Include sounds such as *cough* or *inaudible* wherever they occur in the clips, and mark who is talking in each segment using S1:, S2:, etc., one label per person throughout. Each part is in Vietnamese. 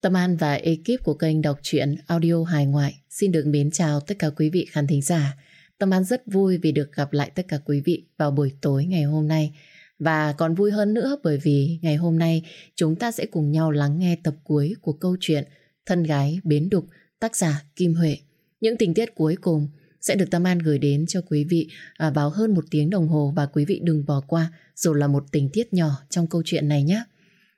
S1: Tâm An và ekip của kênh đọc truyện audio hài ngoại xin được mến chào tất cả quý vị khán thính giả. Tâm An rất vui vì được gặp lại tất cả quý vị vào buổi tối ngày hôm nay. Và còn vui hơn nữa bởi vì ngày hôm nay chúng ta sẽ cùng nhau lắng nghe tập cuối của câu chuyện Thân gái bến đục, tác giả Kim Huệ. Những tình tiết cuối cùng sẽ được Tâm An gửi đến cho quý vị à, vào hơn một tiếng đồng hồ và quý vị đừng bỏ qua dù là một tình tiết nhỏ trong câu chuyện này nhé.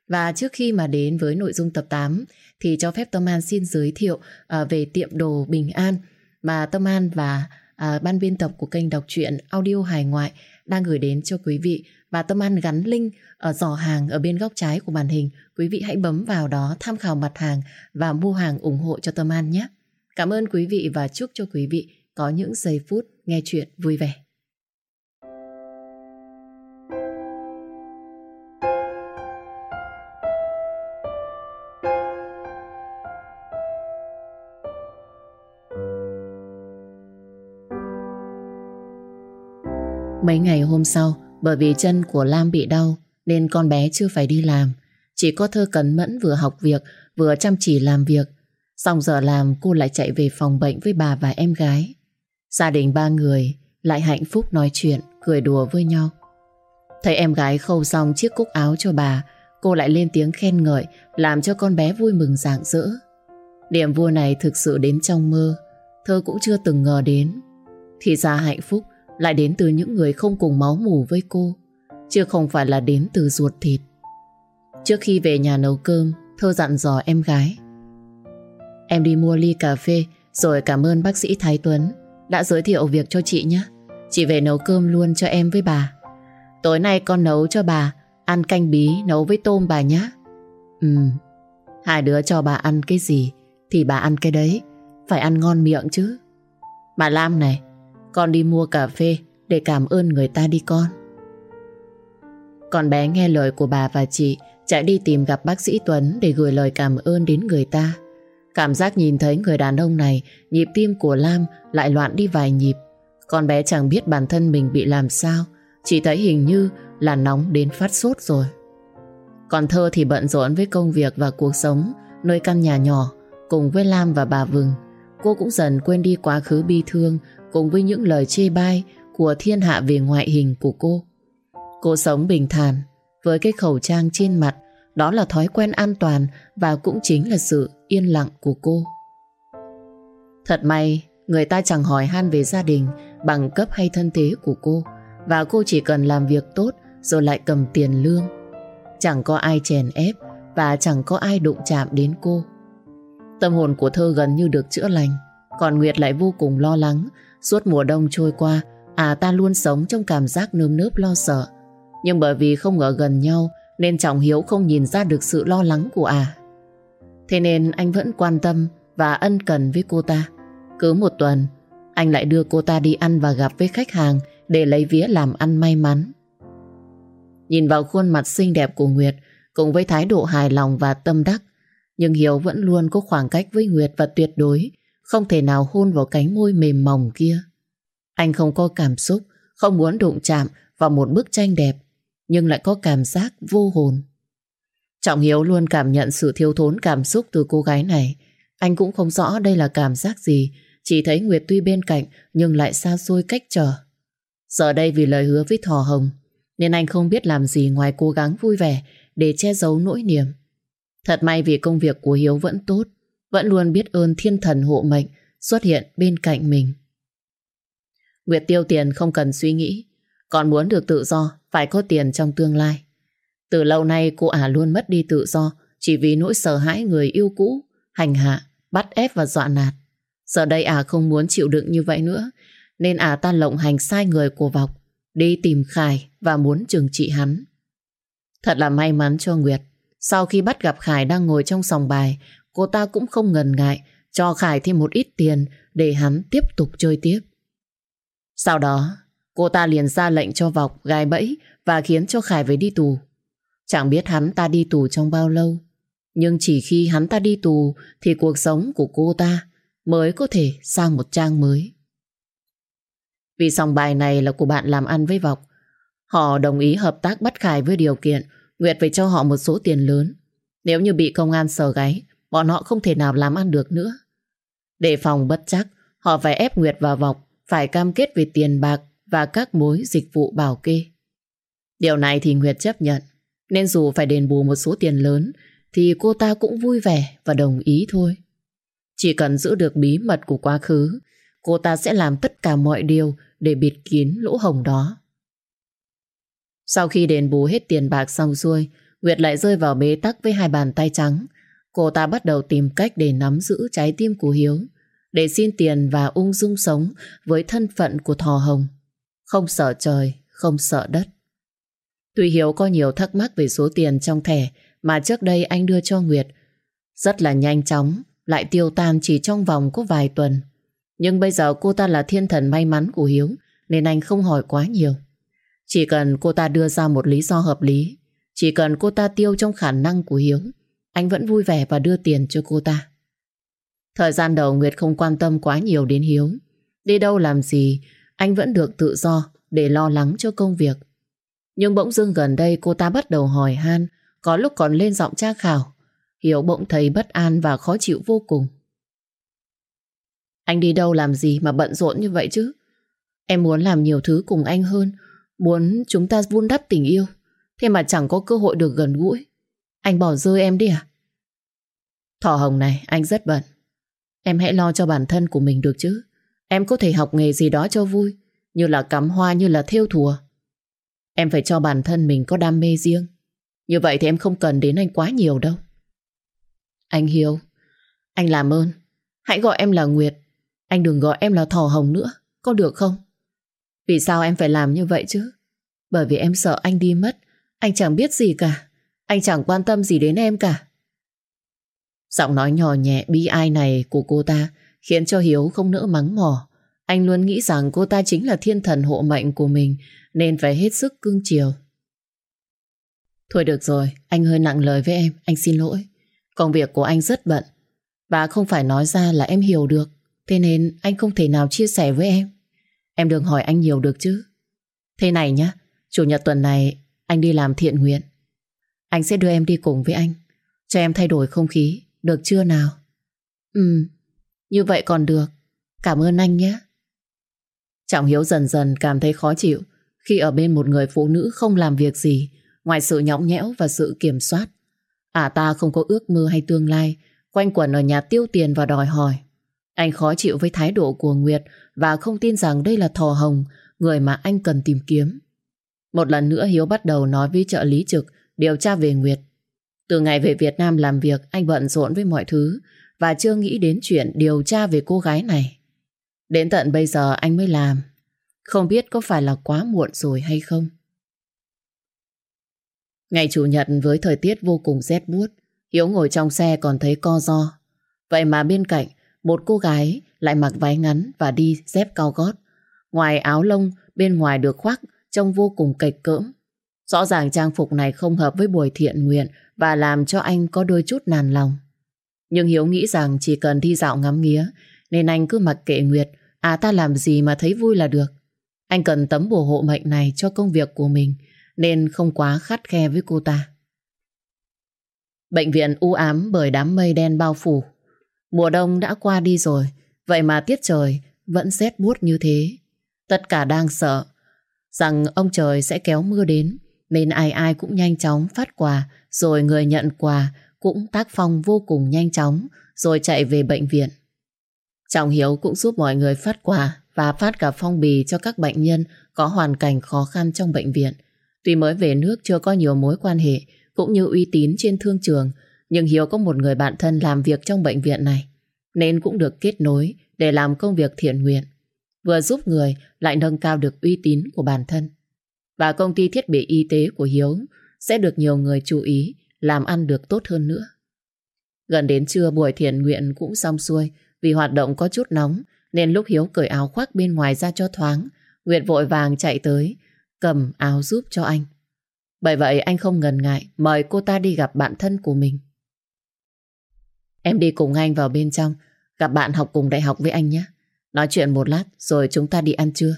S1: Và trước khi mà đến với nội dung tập 8 thì cho phép Tâm An xin giới thiệu à, về tiệm đồ Bình An mà Tâm An và à, ban biên tập của kênh đọc truyện audio hài ngoại đang gửi đến cho quý vị và Tâm An gắn link ở giỏ hàng ở bên góc trái của màn hình. Quý vị hãy bấm vào đó tham khảo mặt hàng và mua hàng ủng hộ cho Tâm An nhé. Cảm ơn quý vị và chúc cho quý vị có những giây phút nghe chuyện vui vẻ. Mấy ngày hôm sau, bởi vì chân của Lam bị đau nên con bé chưa phải đi làm. Chỉ có thơ cẩn mẫn vừa học việc vừa chăm chỉ làm việc. Xong giờ làm cô lại chạy về phòng bệnh với bà và em gái. Gia đình ba người lại hạnh phúc nói chuyện, cười đùa với nhau. Thấy em gái khâu xong chiếc cúc áo cho bà, cô lại lên tiếng khen ngợi, làm cho con bé vui mừng rạng rỡ. Điểm vui này thực sự đến trong mơ, thơ cũng chưa từng ngờ đến. Thì ra hạnh phúc lại đến từ những người không cùng máu mủ với cô, chứ không phải là đến từ ruột thịt. Trước khi về nhà nấu cơm, Thơ dặn dò em gái. Em đi mua ly cà phê rồi cảm ơn bác sĩ Thái Tuấn đã giới thiệu việc cho chị nhé. Chị về nấu cơm luôn cho em với bà. Tối nay con nấu cho bà ăn canh bí nấu với tôm bà nhé. Ừ, hai đứa cho bà ăn cái gì thì bà ăn cái đấy. Phải ăn ngon miệng chứ. Bà Lam này, con đi mua cà phê để cảm ơn người ta đi con. Con bé nghe lời của bà và chị chạy đi tìm gặp bác sĩ Tuấn để gửi lời cảm ơn đến người ta. Cảm giác nhìn thấy người đàn ông này, nhịp tim của Lam lại loạn đi vài nhịp. Con bé chẳng biết bản thân mình bị làm sao, chỉ thấy hình như là nóng đến phát sốt rồi. Còn Thơ thì bận rộn với công việc và cuộc sống nơi căn nhà nhỏ cùng với Lam và bà Vừng. Cô cũng dần quên đi quá khứ bi thương cùng với những lời chê bai của thiên hạ về ngoại hình của cô. Cô sống bình thản với cái khẩu trang trên mặt, đó là thói quen an toàn và cũng chính là sự yên lặng của cô. Thật may, người ta chẳng hỏi han về gia đình, bằng cấp hay thân thế của cô và cô chỉ cần làm việc tốt rồi lại cầm tiền lương. Chẳng có ai chèn ép và chẳng có ai đụng chạm đến cô. Tâm hồn của thơ gần như được chữa lành, còn Nguyệt lại vô cùng lo lắng Suốt mùa đông trôi qua, à ta luôn sống trong cảm giác nơm nớp lo sợ. Nhưng bởi vì không ở gần nhau, nên Trọng Hiếu không nhìn ra được sự lo lắng của à. Thế nên anh vẫn quan tâm và ân cần với cô ta. Cứ một tuần, anh lại đưa cô ta đi ăn và gặp với khách hàng để lấy vía làm ăn may mắn. Nhìn vào khuôn mặt xinh đẹp của Nguyệt, cùng với thái độ hài lòng và tâm đắc, nhưng Hiếu vẫn luôn có khoảng cách với Nguyệt và tuyệt đối không thể nào hôn vào cánh môi mềm mỏng kia. Anh không có cảm xúc, không muốn đụng chạm vào một bức tranh đẹp, nhưng lại có cảm giác vô hồn. Trọng Hiếu luôn cảm nhận sự thiếu thốn cảm xúc từ cô gái này. Anh cũng không rõ đây là cảm giác gì, chỉ thấy Nguyệt tuy bên cạnh nhưng lại xa xôi cách trở. Giờ đây vì lời hứa với Thò Hồng, nên anh không biết làm gì ngoài cố gắng vui vẻ để che giấu nỗi niềm. Thật may vì công việc của Hiếu vẫn tốt, vẫn luôn biết ơn thiên thần hộ mệnh xuất hiện bên cạnh mình. Nguyệt tiêu tiền không cần suy nghĩ, còn muốn được tự do phải có tiền trong tương lai. Từ lâu nay cô ả luôn mất đi tự do chỉ vì nỗi sợ hãi người yêu cũ, hành hạ, bắt ép và dọa nạt. Giờ đây ả không muốn chịu đựng như vậy nữa, nên ả ta lộng hành sai người của Vọc, đi tìm Khải và muốn trừng trị hắn. Thật là may mắn cho Nguyệt, sau khi bắt gặp Khải đang ngồi trong sòng bài, cô ta cũng không ngần ngại cho Khải thêm một ít tiền để hắn tiếp tục chơi tiếp. Sau đó, cô ta liền ra lệnh cho Vọc gai bẫy và khiến cho Khải phải đi tù. Chẳng biết hắn ta đi tù trong bao lâu, nhưng chỉ khi hắn ta đi tù thì cuộc sống của cô ta mới có thể sang một trang mới. Vì sòng bài này là của bạn làm ăn với Vọc, họ đồng ý hợp tác bắt Khải với điều kiện Nguyệt phải cho họ một số tiền lớn. Nếu như bị công an sờ gáy, bọn họ không thể nào làm ăn được nữa. Để phòng bất chắc, họ phải ép Nguyệt vào vọc, phải cam kết về tiền bạc và các mối dịch vụ bảo kê. Điều này thì Nguyệt chấp nhận, nên dù phải đền bù một số tiền lớn, thì cô ta cũng vui vẻ và đồng ý thôi. Chỉ cần giữ được bí mật của quá khứ, cô ta sẽ làm tất cả mọi điều để bịt kín lỗ hồng đó. Sau khi đền bù hết tiền bạc xong xuôi, Nguyệt lại rơi vào bế tắc với hai bàn tay trắng. Cô ta bắt đầu tìm cách để nắm giữ trái tim của Hiếu, để xin tiền và ung dung sống với thân phận của Thò Hồng. Không sợ trời, không sợ đất. Tuy Hiếu có nhiều thắc mắc về số tiền trong thẻ mà trước đây anh đưa cho Nguyệt, rất là nhanh chóng, lại tiêu tan chỉ trong vòng có vài tuần. Nhưng bây giờ cô ta là thiên thần may mắn của Hiếu, nên anh không hỏi quá nhiều. Chỉ cần cô ta đưa ra một lý do hợp lý, chỉ cần cô ta tiêu trong khả năng của Hiếu, anh vẫn vui vẻ và đưa tiền cho cô ta. Thời gian đầu Nguyệt không quan tâm quá nhiều đến Hiếu. Đi đâu làm gì, anh vẫn được tự do để lo lắng cho công việc. Nhưng bỗng dưng gần đây cô ta bắt đầu hỏi han, có lúc còn lên giọng tra khảo. Hiếu bỗng thấy bất an và khó chịu vô cùng. Anh đi đâu làm gì mà bận rộn như vậy chứ? Em muốn làm nhiều thứ cùng anh hơn, muốn chúng ta vun đắp tình yêu. Thế mà chẳng có cơ hội được gần gũi. Anh bỏ rơi em đi à? Thỏ hồng này, anh rất bận. Em hãy lo cho bản thân của mình được chứ. Em có thể học nghề gì đó cho vui, như là cắm hoa, như là thêu thùa. Em phải cho bản thân mình có đam mê riêng. Như vậy thì em không cần đến anh quá nhiều đâu. Anh Hiếu, anh làm ơn, hãy gọi em là Nguyệt. Anh đừng gọi em là Thỏ Hồng nữa, có được không? Vì sao em phải làm như vậy chứ? Bởi vì em sợ anh đi mất, anh chẳng biết gì cả. Anh chẳng quan tâm gì đến em cả. Giọng nói nhỏ nhẹ bi ai này của cô ta khiến cho Hiếu không nỡ mắng mỏ. Anh luôn nghĩ rằng cô ta chính là thiên thần hộ mệnh của mình nên phải hết sức cương chiều. Thôi được rồi, anh hơi nặng lời với em, anh xin lỗi. Công việc của anh rất bận và không phải nói ra là em hiểu được thế nên anh không thể nào chia sẻ với em. Em đừng hỏi anh nhiều được chứ. Thế này nhá, chủ nhật tuần này anh đi làm thiện nguyện. Anh sẽ đưa em đi cùng với anh cho em thay đổi không khí, được chưa nào? Ừ, như vậy còn được. Cảm ơn anh nhé. Trọng Hiếu dần dần cảm thấy khó chịu khi ở bên một người phụ nữ không làm việc gì ngoài sự nhõng nhẽo và sự kiểm soát. À ta không có ước mơ hay tương lai, quanh quẩn ở nhà tiêu tiền và đòi hỏi. Anh khó chịu với thái độ của Nguyệt và không tin rằng đây là Thò Hồng, người mà anh cần tìm kiếm. Một lần nữa Hiếu bắt đầu nói với trợ lý trực điều tra về Nguyệt. Từ ngày về Việt Nam làm việc, anh bận rộn với mọi thứ và chưa nghĩ đến chuyện điều tra về cô gái này. Đến tận bây giờ anh mới làm. Không biết có phải là quá muộn rồi hay không? Ngày Chủ nhật với thời tiết vô cùng rét buốt, Hiếu ngồi trong xe còn thấy co do. Vậy mà bên cạnh, một cô gái lại mặc váy ngắn và đi dép cao gót. Ngoài áo lông, bên ngoài được khoác, trông vô cùng kịch cỡm. Rõ ràng trang phục này không hợp với buổi thiện nguyện và làm cho anh có đôi chút nản lòng. Nhưng Hiếu nghĩ rằng chỉ cần đi dạo ngắm nghía nên anh cứ mặc kệ Nguyệt à ta làm gì mà thấy vui là được. Anh cần tấm bùa hộ mệnh này cho công việc của mình nên không quá khắt khe với cô ta. Bệnh viện u ám bởi đám mây đen bao phủ. Mùa đông đã qua đi rồi, vậy mà tiết trời vẫn rét buốt như thế. Tất cả đang sợ rằng ông trời sẽ kéo mưa đến nên ai ai cũng nhanh chóng phát quà, rồi người nhận quà cũng tác phong vô cùng nhanh chóng, rồi chạy về bệnh viện. Trọng Hiếu cũng giúp mọi người phát quà và phát cả phong bì cho các bệnh nhân có hoàn cảnh khó khăn trong bệnh viện. Tuy mới về nước chưa có nhiều mối quan hệ, cũng như uy tín trên thương trường, nhưng Hiếu có một người bạn thân làm việc trong bệnh viện này, nên cũng được kết nối để làm công việc thiện nguyện. Vừa giúp người, lại nâng cao được uy tín của bản thân. Và công ty thiết bị y tế của Hiếu sẽ được nhiều người chú ý, làm ăn được tốt hơn nữa. Gần đến trưa, buổi thiện nguyện cũng xong xuôi vì hoạt động có chút nóng, nên lúc Hiếu cởi áo khoác bên ngoài ra cho thoáng, Nguyệt vội vàng chạy tới, cầm áo giúp cho anh. Bởi vậy, anh không ngần ngại mời cô ta đi gặp bạn thân của mình. Em đi cùng anh vào bên trong, gặp bạn học cùng đại học với anh nhé. Nói chuyện một lát, rồi chúng ta đi ăn trưa.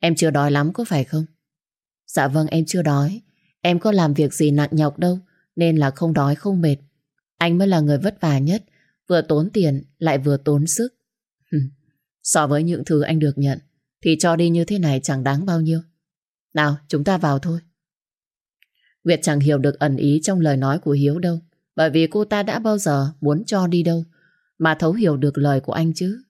S1: Em chưa đói lắm có phải không? Dạ vâng em chưa đói. Em có làm việc gì nặng nhọc đâu nên là không đói không mệt. Anh mới là người vất vả nhất Vừa tốn tiền lại vừa tốn sức. So với những thứ anh được nhận thì cho đi như thế này chẳng đáng bao nhiêu. Nào, chúng ta vào thôi. Nguyệt chẳng hiểu được ẩn ý trong lời nói của Hiếu đâu. Bởi vì cô ta đã bao giờ muốn cho đi đâu mà thấu hiểu được lời của anh chứ.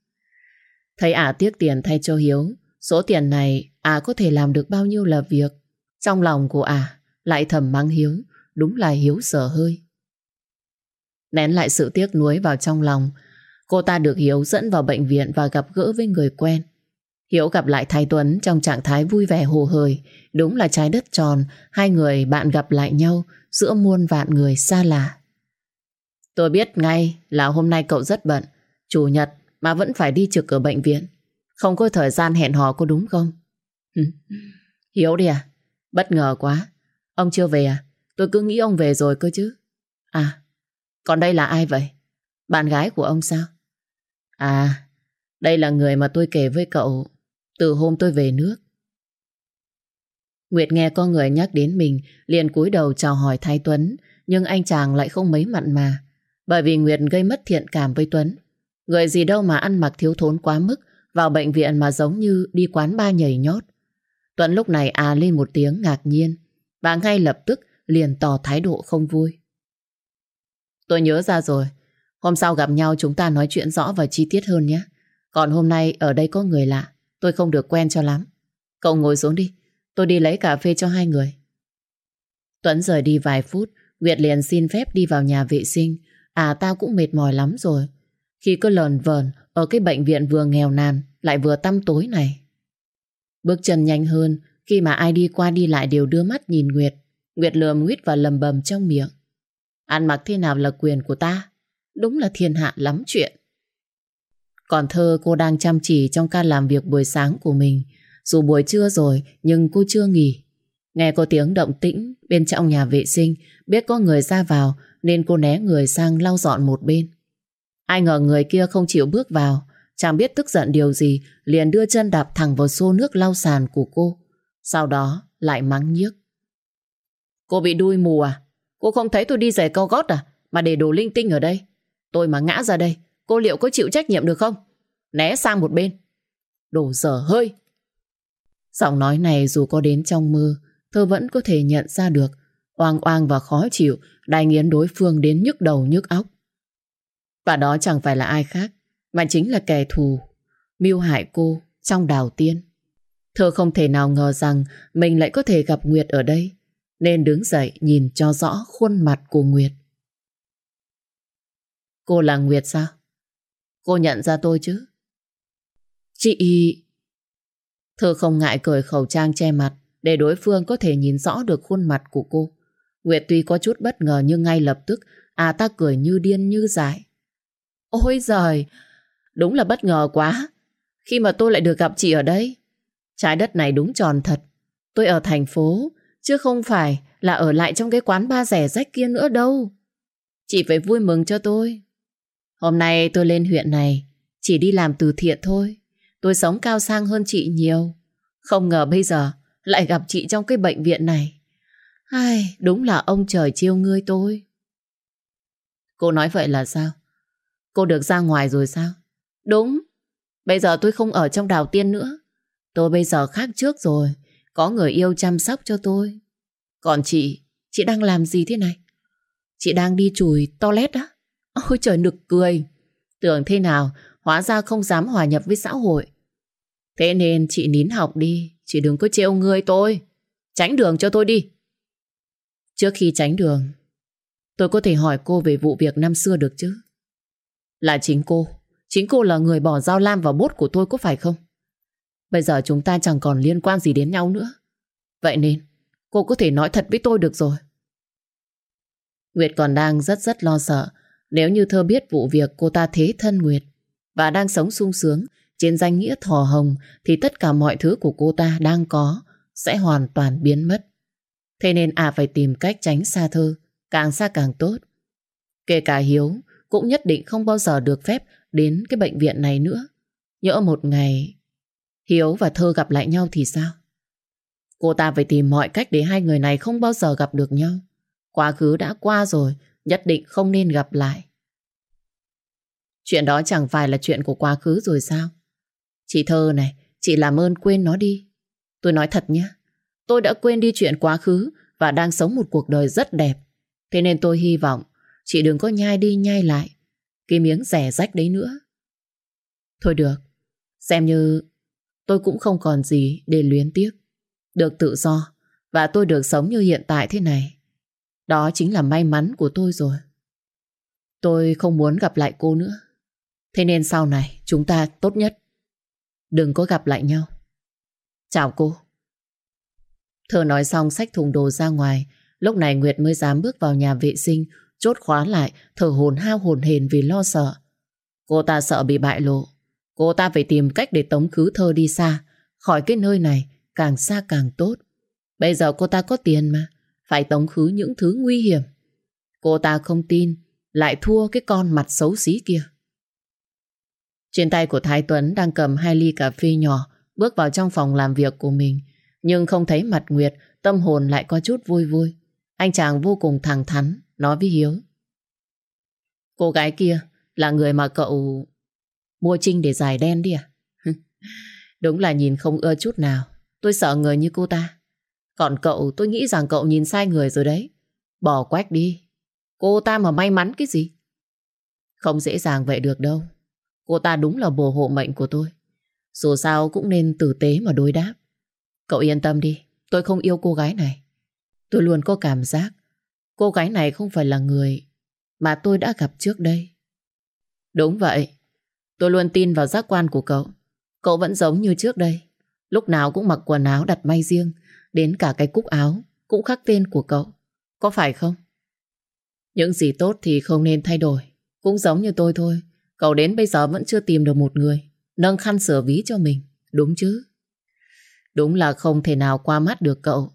S1: Thấy ả tiếc tiền thay cho Hiếu, số tiền này ả có thể làm được bao nhiêu là việc. Trong lòng của ả lại thầm mang Hiếu, đúng là Hiếu sở hơi. Nén lại sự tiếc nuối vào trong lòng, cô ta được Hiếu dẫn vào bệnh viện và gặp gỡ với người quen. Hiếu gặp lại Thái Tuấn trong trạng thái vui vẻ hồ hời đúng là trái đất tròn, hai người bạn gặp lại nhau giữa muôn vạn người xa lạ. Tôi biết ngay là hôm nay cậu rất bận, chủ nhật mà vẫn phải đi trực ở bệnh viện. Không có thời gian hẹn hò có đúng không? *laughs* Hiếu đi à? Bất ngờ quá. Ông chưa về à? Tôi cứ nghĩ ông về rồi cơ chứ. À, còn đây là ai vậy? Bạn gái của ông sao? À, đây là người mà tôi kể với cậu từ hôm tôi về nước. Nguyệt nghe có người nhắc đến mình liền cúi đầu chào hỏi Thái Tuấn nhưng anh chàng lại không mấy mặn mà bởi vì Nguyệt gây mất thiện cảm với Tuấn. Người gì đâu mà ăn mặc thiếu thốn quá mức vào bệnh viện mà giống như đi quán ba nhảy nhót. Tuấn lúc này à lên một tiếng ngạc nhiên và ngay lập tức liền tỏ thái độ không vui. Tôi nhớ ra rồi. Hôm sau gặp nhau chúng ta nói chuyện rõ và chi tiết hơn nhé. Còn hôm nay ở đây có người lạ. Tôi không được quen cho lắm. Cậu ngồi xuống đi. Tôi đi lấy cà phê cho hai người. Tuấn rời đi vài phút. Nguyệt liền xin phép đi vào nhà vệ sinh. À tao cũng mệt mỏi lắm rồi. Khi cứ lờn vờn ở cái bệnh viện vừa nghèo nàn, lại vừa tăm tối này. Bước chân nhanh hơn khi mà ai đi qua đi lại đều đưa mắt nhìn Nguyệt. Nguyệt lườm nguyết và lầm bầm trong miệng. Ăn mặc thế nào là quyền của ta. Đúng là thiên hạ lắm chuyện. Còn thơ cô đang chăm chỉ trong ca làm việc buổi sáng của mình. Dù buổi trưa rồi nhưng cô chưa nghỉ. Nghe có tiếng động tĩnh bên trong nhà vệ sinh, biết có người ra vào nên cô né người sang lau dọn một bên. Ai ngờ người kia không chịu bước vào, chẳng biết tức giận điều gì, liền đưa chân đạp thẳng vào xô nước lau sàn của cô. Sau đó lại mắng nhiếc. Cô bị đuôi mù à? Cô không thấy tôi đi giày cao gót à? Mà để đồ linh tinh ở đây. Tôi mà ngã ra đây, cô liệu có chịu trách nhiệm được không? Né sang một bên. Đồ dở hơi. Giọng nói này dù có đến trong mơ, thơ vẫn có thể nhận ra được. Oang oang và khó chịu, đai nghiến đối phương đến nhức đầu nhức óc. Và đó chẳng phải là ai khác, mà chính là kẻ thù, mưu hại cô trong đào tiên. Thơ không thể nào ngờ rằng mình lại có thể gặp Nguyệt ở đây, nên đứng dậy nhìn cho rõ khuôn mặt của Nguyệt. Cô là Nguyệt sao? Cô nhận ra tôi chứ? Chị... Thơ không ngại cởi khẩu trang che mặt để đối phương có thể nhìn rõ được khuôn mặt của cô. Nguyệt tuy có chút bất ngờ nhưng ngay lập tức à ta cười như điên như dại. Ôi giời, đúng là bất ngờ quá. Khi mà tôi lại được gặp chị ở đây. Trái đất này đúng tròn thật. Tôi ở thành phố, chứ không phải là ở lại trong cái quán ba rẻ rách kia nữa đâu. Chị phải vui mừng cho tôi. Hôm nay tôi lên huyện này, chỉ đi làm từ thiện thôi. Tôi sống cao sang hơn chị nhiều. Không ngờ bây giờ lại gặp chị trong cái bệnh viện này. Ai, đúng là ông trời chiêu ngươi tôi. Cô nói vậy là sao? Cô được ra ngoài rồi sao? Đúng. Bây giờ tôi không ở trong đào tiên nữa. Tôi bây giờ khác trước rồi. Có người yêu chăm sóc cho tôi. Còn chị, chị đang làm gì thế này? Chị đang đi chùi toilet á? Ôi trời nực cười. Tưởng thế nào, hóa ra không dám hòa nhập với xã hội. Thế nên chị nín học đi, chị đừng có trêu người tôi. Tránh đường cho tôi đi. Trước khi tránh đường, tôi có thể hỏi cô về vụ việc năm xưa được chứ? Là chính cô. Chính cô là người bỏ dao lam vào bốt của tôi có phải không? Bây giờ chúng ta chẳng còn liên quan gì đến nhau nữa. Vậy nên, cô có thể nói thật với tôi được rồi. Nguyệt còn đang rất rất lo sợ. Nếu như thơ biết vụ việc cô ta thế thân Nguyệt và đang sống sung sướng trên danh nghĩa thỏ hồng thì tất cả mọi thứ của cô ta đang có sẽ hoàn toàn biến mất. Thế nên à phải tìm cách tránh xa thơ, càng xa càng tốt. Kể cả Hiếu cũng nhất định không bao giờ được phép đến cái bệnh viện này nữa. Nhỡ một ngày Hiếu và Thơ gặp lại nhau thì sao? Cô ta phải tìm mọi cách để hai người này không bao giờ gặp được nhau. Quá khứ đã qua rồi, nhất định không nên gặp lại. Chuyện đó chẳng phải là chuyện của quá khứ rồi sao? Chị Thơ này, chị làm ơn quên nó đi. Tôi nói thật nhé, tôi đã quên đi chuyện quá khứ và đang sống một cuộc đời rất đẹp. Thế nên tôi hy vọng chị đừng có nhai đi nhai lại cái miếng rẻ rách đấy nữa. Thôi được, xem như tôi cũng không còn gì để luyến tiếc. Được tự do và tôi được sống như hiện tại thế này. Đó chính là may mắn của tôi rồi. Tôi không muốn gặp lại cô nữa. Thế nên sau này chúng ta tốt nhất đừng có gặp lại nhau. Chào cô. Thơ nói xong xách thùng đồ ra ngoài. Lúc này Nguyệt mới dám bước vào nhà vệ sinh, chốt khóa lại, thở hồn hao hồn hền vì lo sợ. Cô ta sợ bị bại lộ. Cô ta phải tìm cách để tống khứ thơ đi xa, khỏi cái nơi này, càng xa càng tốt. Bây giờ cô ta có tiền mà, phải tống khứ những thứ nguy hiểm. Cô ta không tin, lại thua cái con mặt xấu xí kia. Trên tay của Thái Tuấn đang cầm hai ly cà phê nhỏ, bước vào trong phòng làm việc của mình. Nhưng không thấy mặt Nguyệt, tâm hồn lại có chút vui vui. Anh chàng vô cùng thẳng thắn, nói với Hiếu. Cô gái kia là người mà cậu mua Trinh để giải đen đi à? *laughs* Đúng là nhìn không ưa chút nào. Tôi sợ người như cô ta. Còn cậu tôi nghĩ rằng cậu nhìn sai người rồi đấy. Bỏ quách đi. Cô ta mà may mắn cái gì? Không dễ dàng vậy được đâu. Cô ta đúng là bồ hộ mệnh của tôi. Dù sao cũng nên tử tế mà đối đáp. Cậu yên tâm đi, tôi không yêu cô gái này. Tôi luôn có cảm giác cô gái này không phải là người mà tôi đã gặp trước đây. Đúng vậy, tôi luôn tin vào giác quan của cậu. Cậu vẫn giống như trước đây. Lúc nào cũng mặc quần áo đặt may riêng, đến cả cái cúc áo cũng khắc tên của cậu. Có phải không? Những gì tốt thì không nên thay đổi. Cũng giống như tôi thôi. Cậu đến bây giờ vẫn chưa tìm được một người nâng khăn sửa ví cho mình. Đúng chứ? Đúng là không thể nào qua mắt được cậu.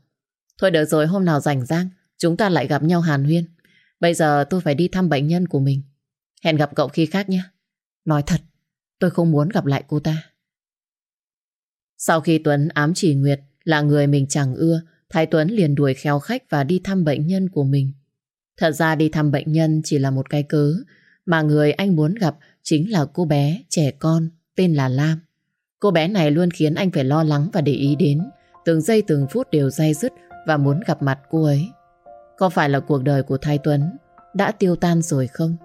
S1: Thôi được rồi hôm nào rảnh rang chúng ta lại gặp nhau hàn huyên. Bây giờ tôi phải đi thăm bệnh nhân của mình. Hẹn gặp cậu khi khác nhé. Nói thật, tôi không muốn gặp lại cô ta. Sau khi Tuấn ám chỉ Nguyệt là người mình chẳng ưa, Thái Tuấn liền đuổi khéo khách và đi thăm bệnh nhân của mình. Thật ra đi thăm bệnh nhân chỉ là một cái cớ, mà người anh muốn gặp chính là cô bé, trẻ con, tên là Lam. Cô bé này luôn khiến anh phải lo lắng và để ý đến. Từng giây từng phút đều dây dứt và muốn gặp mặt cô ấy. Có phải là cuộc đời của Thái Tuấn đã tiêu tan rồi không?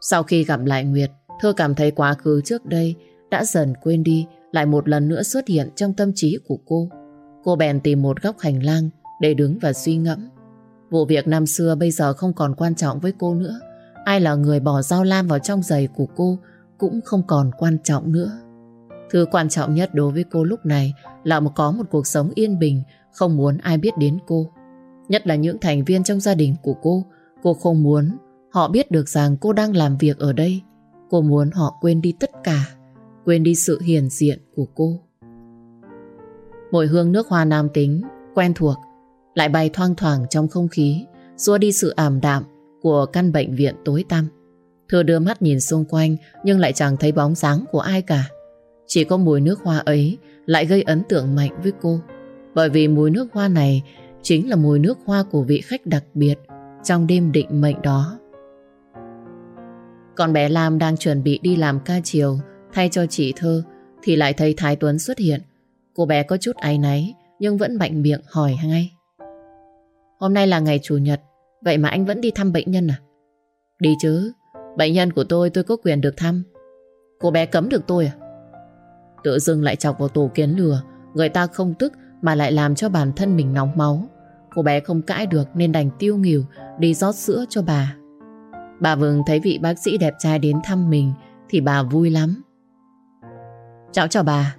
S1: Sau khi gặp lại Nguyệt, Thơ cảm thấy quá khứ trước đây đã dần quên đi lại một lần nữa xuất hiện trong tâm trí của cô. Cô bèn tìm một góc hành lang để đứng và suy ngẫm. Vụ việc năm xưa bây giờ không còn quan trọng với cô nữa. Ai là người bỏ dao lam vào trong giày của cô cũng không còn quan trọng nữa. Thứ quan trọng nhất đối với cô lúc này là có một cuộc sống yên bình, không muốn ai biết đến cô. Nhất là những thành viên trong gia đình của cô, cô không muốn họ biết được rằng cô đang làm việc ở đây. Cô muốn họ quên đi tất cả, quên đi sự hiền diện của cô. Mùi hương nước hoa nam tính, quen thuộc, lại bay thoang thoảng trong không khí, xua đi sự ảm đạm của căn bệnh viện tối tăm. Thừa đưa mắt nhìn xung quanh nhưng lại chẳng thấy bóng dáng của ai cả. Chỉ có mùi nước hoa ấy lại gây ấn tượng mạnh với cô. Bởi vì mùi nước hoa này chính là mùi nước hoa của vị khách đặc biệt trong đêm định mệnh đó. Còn bé Lam đang chuẩn bị đi làm ca chiều thay cho chị Thơ thì lại thấy Thái Tuấn xuất hiện. Cô bé có chút áy náy nhưng vẫn mạnh miệng hỏi ngay. Hôm nay là ngày Chủ nhật vậy mà anh vẫn đi thăm bệnh nhân à? Đi chứ, bệnh nhân của tôi tôi có quyền được thăm. Cô bé cấm được tôi à? Tự dưng lại chọc vào tổ kiến lừa người ta không tức mà lại làm cho bản thân mình nóng máu. Cô bé không cãi được nên đành tiêu nghỉu đi rót sữa cho bà. Bà Vừng thấy vị bác sĩ đẹp trai đến thăm mình thì bà vui lắm. Cháu chào bà.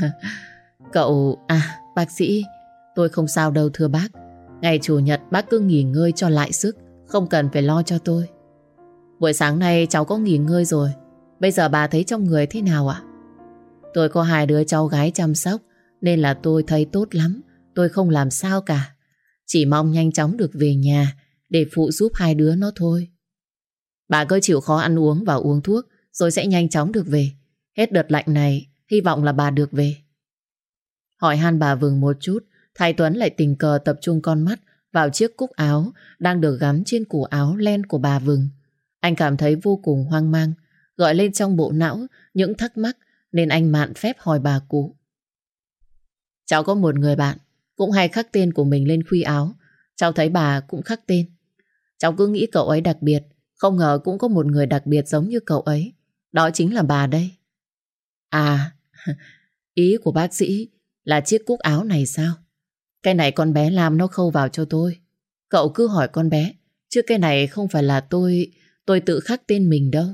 S1: *laughs* Cậu... À, bác sĩ, tôi không sao đâu thưa bác. Ngày Chủ nhật bác cứ nghỉ ngơi cho lại sức, không cần phải lo cho tôi. Buổi sáng nay cháu có nghỉ ngơi rồi. Bây giờ bà thấy trong người thế nào ạ? Tôi có hai đứa cháu gái chăm sóc, nên là tôi thấy tốt lắm. Tôi không làm sao cả. Chỉ mong nhanh chóng được về nhà để phụ giúp hai đứa nó thôi. Bà cứ chịu khó ăn uống và uống thuốc rồi sẽ nhanh chóng được về. Hết đợt lạnh này, hy vọng là bà được về. Hỏi han bà Vừng một chút, Thái Tuấn lại tình cờ tập trung con mắt vào chiếc cúc áo đang được gắm trên cổ áo len của bà Vừng. Anh cảm thấy vô cùng hoang mang, gọi lên trong bộ não những thắc mắc nên anh mạn phép hỏi bà cụ. Cháu có một người bạn cũng hay khắc tên của mình lên khuy áo. Cháu thấy bà cũng khắc tên. Cháu cứ nghĩ cậu ấy đặc biệt, không ngờ cũng có một người đặc biệt giống như cậu ấy. Đó chính là bà đây. À, *laughs* ý của bác sĩ là chiếc cúc áo này sao? Cái này con bé làm nó khâu vào cho tôi. Cậu cứ hỏi con bé, chứ cái này không phải là tôi, tôi tự khắc tên mình đâu.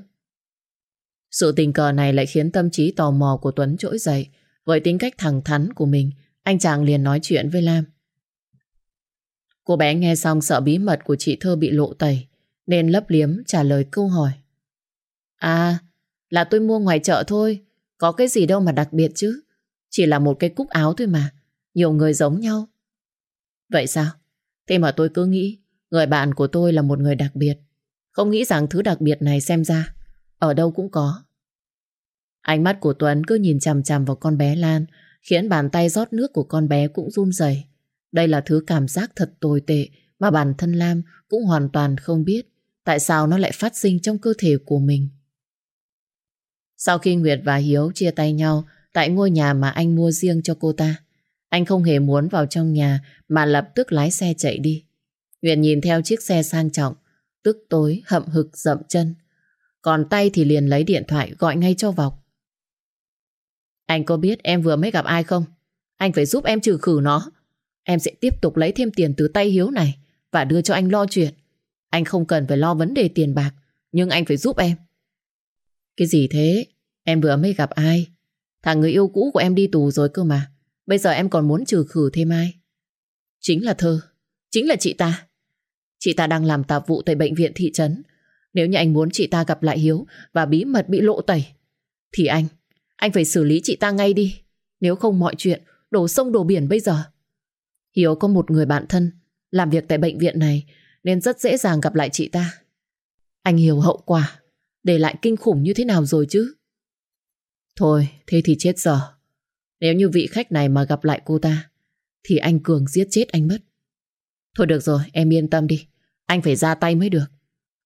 S1: Sự tình cờ này lại khiến tâm trí tò mò của Tuấn trỗi dậy. Với tính cách thẳng thắn của mình, anh chàng liền nói chuyện với Lam. Cô bé nghe xong sợ bí mật của chị Thơ bị lộ tẩy, nên lấp liếm trả lời câu hỏi. À, là tôi mua ngoài chợ thôi, có cái gì đâu mà đặc biệt chứ. Chỉ là một cái cúc áo thôi mà, nhiều người giống nhau. Vậy sao? Thế mà tôi cứ nghĩ người bạn của tôi là một người đặc biệt. Không nghĩ rằng thứ đặc biệt này xem ra ở đâu cũng có. Ánh mắt của Tuấn cứ nhìn chằm chằm vào con bé Lan, khiến bàn tay rót nước của con bé cũng run rẩy. Đây là thứ cảm giác thật tồi tệ mà bản thân Lam cũng hoàn toàn không biết tại sao nó lại phát sinh trong cơ thể của mình. Sau khi Nguyệt và Hiếu chia tay nhau tại ngôi nhà mà anh mua riêng cho cô ta, anh không hề muốn vào trong nhà mà lập tức lái xe chạy đi. Nguyệt nhìn theo chiếc xe sang trọng, tức tối hậm hực dậm chân. Còn tay thì liền lấy điện thoại gọi ngay cho Vọc. Anh có biết em vừa mới gặp ai không? Anh phải giúp em trừ khử nó. Em sẽ tiếp tục lấy thêm tiền từ tay Hiếu này và đưa cho anh lo chuyện. Anh không cần phải lo vấn đề tiền bạc, nhưng anh phải giúp em. Cái gì thế? Em vừa mới gặp ai? Thằng người yêu cũ của em đi tù rồi cơ mà. Bây giờ em còn muốn trừ khử thêm ai? Chính là Thơ. Chính là chị ta. Chị ta đang làm tạp vụ tại bệnh viện thị trấn. Nếu như anh muốn chị ta gặp lại Hiếu và bí mật bị lộ tẩy, thì anh, anh phải xử lý chị ta ngay đi. Nếu không mọi chuyện đổ sông đổ biển bây giờ. Hiếu có một người bạn thân làm việc tại bệnh viện này nên rất dễ dàng gặp lại chị ta. Anh hiểu hậu quả để lại kinh khủng như thế nào rồi chứ. Thôi, thế thì chết giờ. Nếu như vị khách này mà gặp lại cô ta thì anh Cường giết chết anh mất. Thôi được rồi, em yên tâm đi. Anh phải ra tay mới được.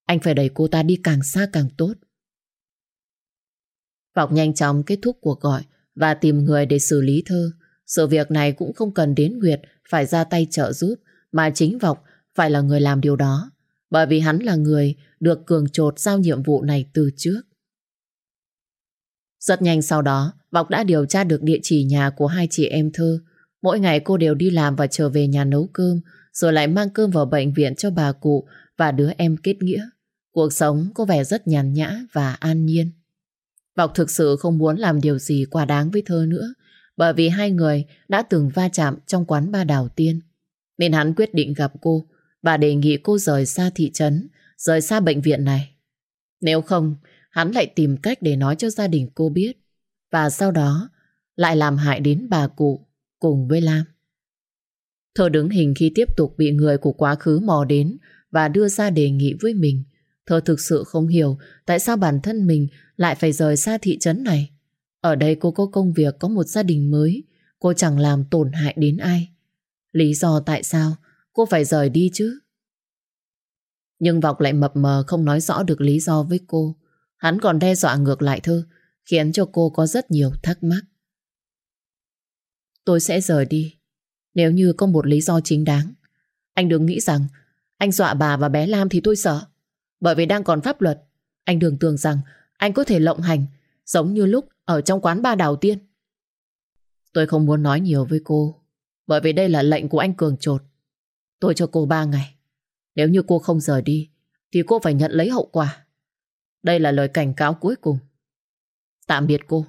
S1: Anh phải đẩy cô ta đi càng xa càng tốt. Phọc nhanh chóng kết thúc cuộc gọi và tìm người để xử lý thơ. Sự việc này cũng không cần đến Nguyệt phải ra tay trợ giúp mà chính Vọc phải là người làm điều đó bởi vì hắn là người được cường trột giao nhiệm vụ này từ trước. Rất nhanh sau đó, Vọc đã điều tra được địa chỉ nhà của hai chị em thơ. Mỗi ngày cô đều đi làm và trở về nhà nấu cơm rồi lại mang cơm vào bệnh viện cho bà cụ và đứa em kết nghĩa. Cuộc sống có vẻ rất nhàn nhã và an nhiên. Ngọc thực sự không muốn làm điều gì quá đáng với thơ nữa, bởi vì hai người đã từng va chạm trong quán ba đào tiên. Nên hắn quyết định gặp cô và đề nghị cô rời xa thị trấn, rời xa bệnh viện này. Nếu không, hắn lại tìm cách để nói cho gia đình cô biết. Và sau đó, lại làm hại đến bà cụ cùng với Lam. Thơ đứng hình khi tiếp tục bị người của quá khứ mò đến và đưa ra đề nghị với mình. Thơ thực sự không hiểu tại sao bản thân mình lại phải rời xa thị trấn này. Ở đây cô có công việc, có một gia đình mới. Cô chẳng làm tổn hại đến ai. Lý do tại sao cô phải rời đi chứ? Nhưng Vọc lại mập mờ không nói rõ được lý do với cô. Hắn còn đe dọa ngược lại Thơ, khiến cho cô có rất nhiều thắc mắc. Tôi sẽ rời đi, nếu như có một lý do chính đáng. Anh đừng nghĩ rằng anh dọa bà và bé Lam thì tôi sợ. Bởi vì đang còn pháp luật, anh đừng tưởng rằng anh có thể lộng hành, giống như lúc ở trong quán ba đào tiên. Tôi không muốn nói nhiều với cô, bởi vì đây là lệnh của anh Cường trột. Tôi cho cô ba ngày. Nếu như cô không rời đi, thì cô phải nhận lấy hậu quả. Đây là lời cảnh cáo cuối cùng. Tạm biệt cô.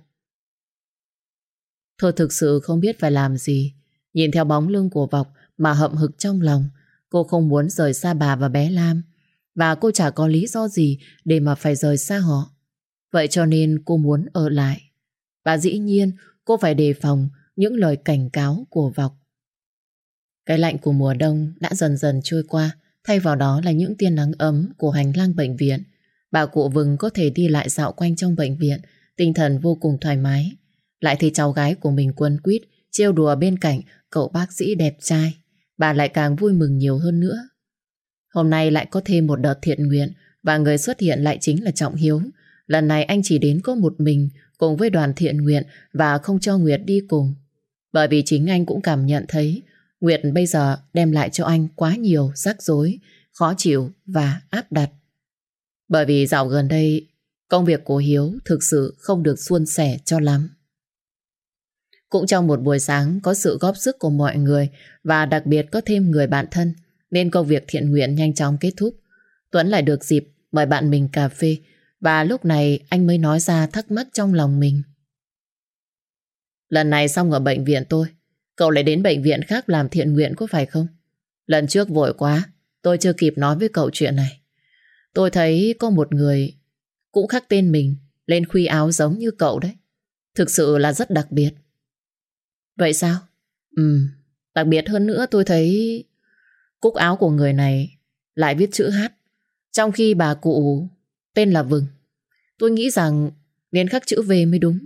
S1: Thôi thực sự không biết phải làm gì. Nhìn theo bóng lưng của Vọc mà hậm hực trong lòng. Cô không muốn rời xa bà và bé Lam. Và cô chả có lý do gì để mà phải rời xa họ. Vậy cho nên cô muốn ở lại. Và dĩ nhiên cô phải đề phòng những lời cảnh cáo của Vọc. Cái lạnh của mùa đông đã dần dần trôi qua, thay vào đó là những tia nắng ấm của hành lang bệnh viện. Bà cụ Vừng có thể đi lại dạo quanh trong bệnh viện, tinh thần vô cùng thoải mái. Lại thì cháu gái của mình quân quýt, trêu đùa bên cạnh cậu bác sĩ đẹp trai. Bà lại càng vui mừng nhiều hơn nữa. Hôm nay lại có thêm một đợt thiện nguyện và người xuất hiện lại chính là Trọng Hiếu. Lần này anh chỉ đến có một mình cùng với đoàn thiện nguyện và không cho Nguyệt đi cùng. Bởi vì chính anh cũng cảm nhận thấy Nguyệt bây giờ đem lại cho anh quá nhiều rắc rối, khó chịu và áp đặt. Bởi vì dạo gần đây công việc của Hiếu thực sự không được suôn sẻ cho lắm. Cũng trong một buổi sáng có sự góp sức của mọi người và đặc biệt có thêm người bạn thân nên công việc thiện nguyện nhanh chóng kết thúc. Tuấn lại được dịp mời bạn mình cà phê và lúc này anh mới nói ra thắc mắc trong lòng mình. Lần này xong ở bệnh viện tôi, cậu lại đến bệnh viện khác làm thiện nguyện có phải không? Lần trước vội quá, tôi chưa kịp nói với cậu chuyện này. Tôi thấy có một người cũng khắc tên mình lên khuy áo giống như cậu đấy. Thực sự là rất đặc biệt. Vậy sao? Ừ, đặc biệt hơn nữa tôi thấy cúc áo của người này lại viết chữ H, trong khi bà cụ tên là Vừng. Tôi nghĩ rằng nên khắc chữ V mới đúng.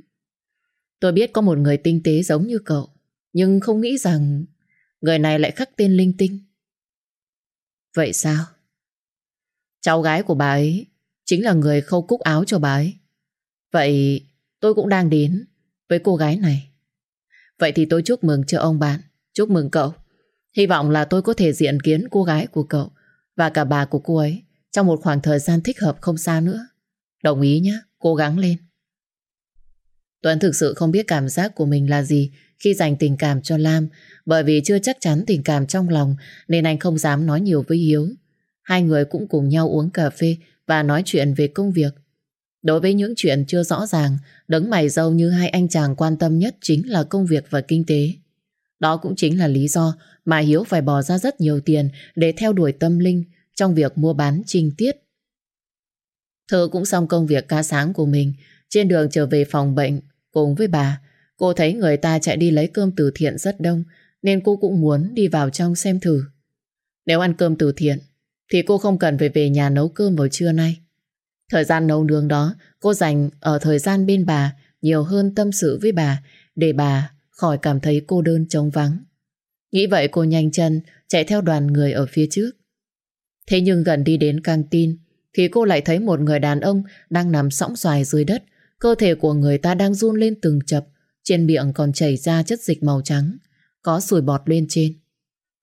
S1: Tôi biết có một người tinh tế giống như cậu, nhưng không nghĩ rằng người này lại khắc tên linh tinh. Vậy sao? Cháu gái của bà ấy chính là người khâu cúc áo cho bà ấy. Vậy tôi cũng đang đến với cô gái này. Vậy thì tôi chúc mừng cho ông bạn, chúc mừng cậu. Hy vọng là tôi có thể diện kiến cô gái của cậu và cả bà của cô ấy trong một khoảng thời gian thích hợp không xa nữa. Đồng ý nhé, cố gắng lên. Tuấn thực sự không biết cảm giác của mình là gì khi dành tình cảm cho Lam bởi vì chưa chắc chắn tình cảm trong lòng nên anh không dám nói nhiều với Hiếu. Hai người cũng cùng nhau uống cà phê và nói chuyện về công việc. Đối với những chuyện chưa rõ ràng, đấng mày dâu như hai anh chàng quan tâm nhất chính là công việc và kinh tế. Đó cũng chính là lý do mà Hiếu phải bỏ ra rất nhiều tiền để theo đuổi tâm linh trong việc mua bán trinh tiết. Thơ cũng xong công việc ca sáng của mình, trên đường trở về phòng bệnh cùng với bà, cô thấy người ta chạy đi lấy cơm từ thiện rất đông, nên cô cũng muốn đi vào trong xem thử. Nếu ăn cơm từ thiện, thì cô không cần phải về nhà nấu cơm vào trưa nay. Thời gian nấu nướng đó, cô dành ở thời gian bên bà nhiều hơn tâm sự với bà, để bà khỏi cảm thấy cô đơn trống vắng. Nghĩ vậy cô nhanh chân chạy theo đoàn người ở phía trước. Thế nhưng gần đi đến căng tin thì cô lại thấy một người đàn ông đang nằm sõng xoài dưới đất. Cơ thể của người ta đang run lên từng chập. Trên miệng còn chảy ra chất dịch màu trắng. Có sùi bọt lên trên.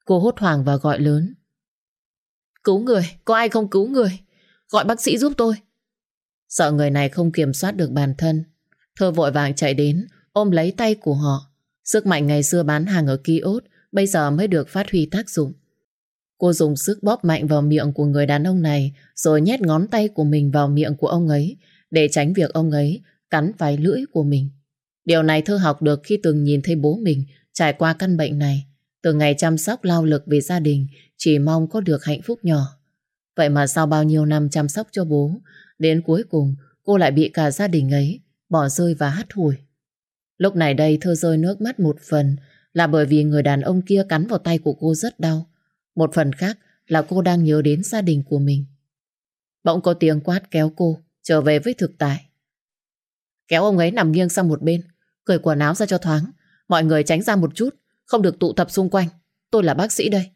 S1: Cô hốt hoảng và gọi lớn. Cứu người, có ai không cứu người? Gọi bác sĩ giúp tôi. Sợ người này không kiểm soát được bản thân. Thơ vội vàng chạy đến, ôm lấy tay của họ. Sức mạnh ngày xưa bán hàng ở ký ốt bây giờ mới được phát huy tác dụng. Cô dùng sức bóp mạnh vào miệng của người đàn ông này, rồi nhét ngón tay của mình vào miệng của ông ấy, để tránh việc ông ấy cắn phải lưỡi của mình. Điều này Thơ học được khi từng nhìn thấy bố mình trải qua căn bệnh này. Từ ngày chăm sóc lao lực về gia đình, chỉ mong có được hạnh phúc nhỏ. Vậy mà sau bao nhiêu năm chăm sóc cho bố, đến cuối cùng cô lại bị cả gia đình ấy bỏ rơi và hắt hủi. Lúc này đây Thơ rơi nước mắt một phần là bởi vì người đàn ông kia cắn vào tay của cô rất đau. Một phần khác là cô đang nhớ đến gia đình của mình. Bỗng có tiếng quát kéo cô trở về với thực tại. Kéo ông ấy nằm nghiêng sang một bên, cởi quần áo ra cho thoáng. Mọi người tránh ra một chút, không được tụ tập xung quanh. Tôi là bác sĩ đây.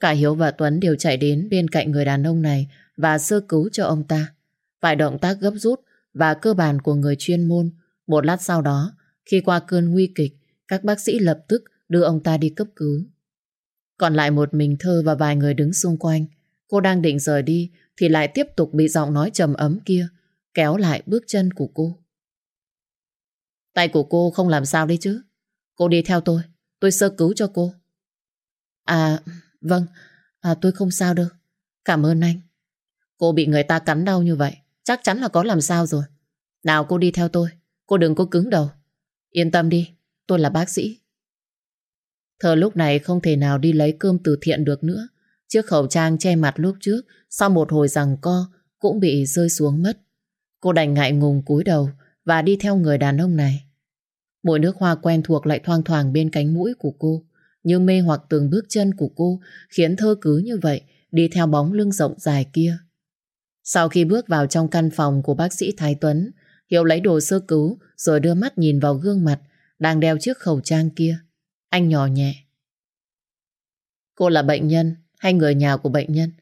S1: Cả Hiếu và Tuấn đều chạy đến bên cạnh người đàn ông này và sơ cứu cho ông ta. Vài động tác gấp rút và cơ bản của người chuyên môn. Một lát sau đó, khi qua cơn nguy kịch, các bác sĩ lập tức đưa ông ta đi cấp cứu. Còn lại một mình Thơ và vài người đứng xung quanh. Cô đang định rời đi thì lại tiếp tục bị giọng nói trầm ấm kia kéo lại bước chân của cô. Tay của cô không làm sao đấy chứ. Cô đi theo tôi, tôi sơ cứu cho cô. À, vâng, à, tôi không sao đâu. Cảm ơn anh. Cô bị người ta cắn đau như vậy, chắc chắn là có làm sao rồi. Nào cô đi theo tôi, cô đừng có cứng đầu. Yên tâm đi, tôi là bác sĩ. Thơ lúc này không thể nào đi lấy cơm từ thiện được nữa. Chiếc khẩu trang che mặt lúc trước, sau một hồi rằng co, cũng bị rơi xuống mất. Cô đành ngại ngùng cúi đầu và đi theo người đàn ông này. Mùi nước hoa quen thuộc lại thoang thoảng bên cánh mũi của cô, như mê hoặc từng bước chân của cô, khiến thơ cứ như vậy, đi theo bóng lưng rộng dài kia. Sau khi bước vào trong căn phòng của bác sĩ Thái Tuấn, Hiếu lấy đồ sơ cứu rồi đưa mắt nhìn vào gương mặt đang đeo chiếc khẩu trang kia. Anh nhỏ nhẹ. Cô là bệnh nhân hay người nhà của bệnh nhân?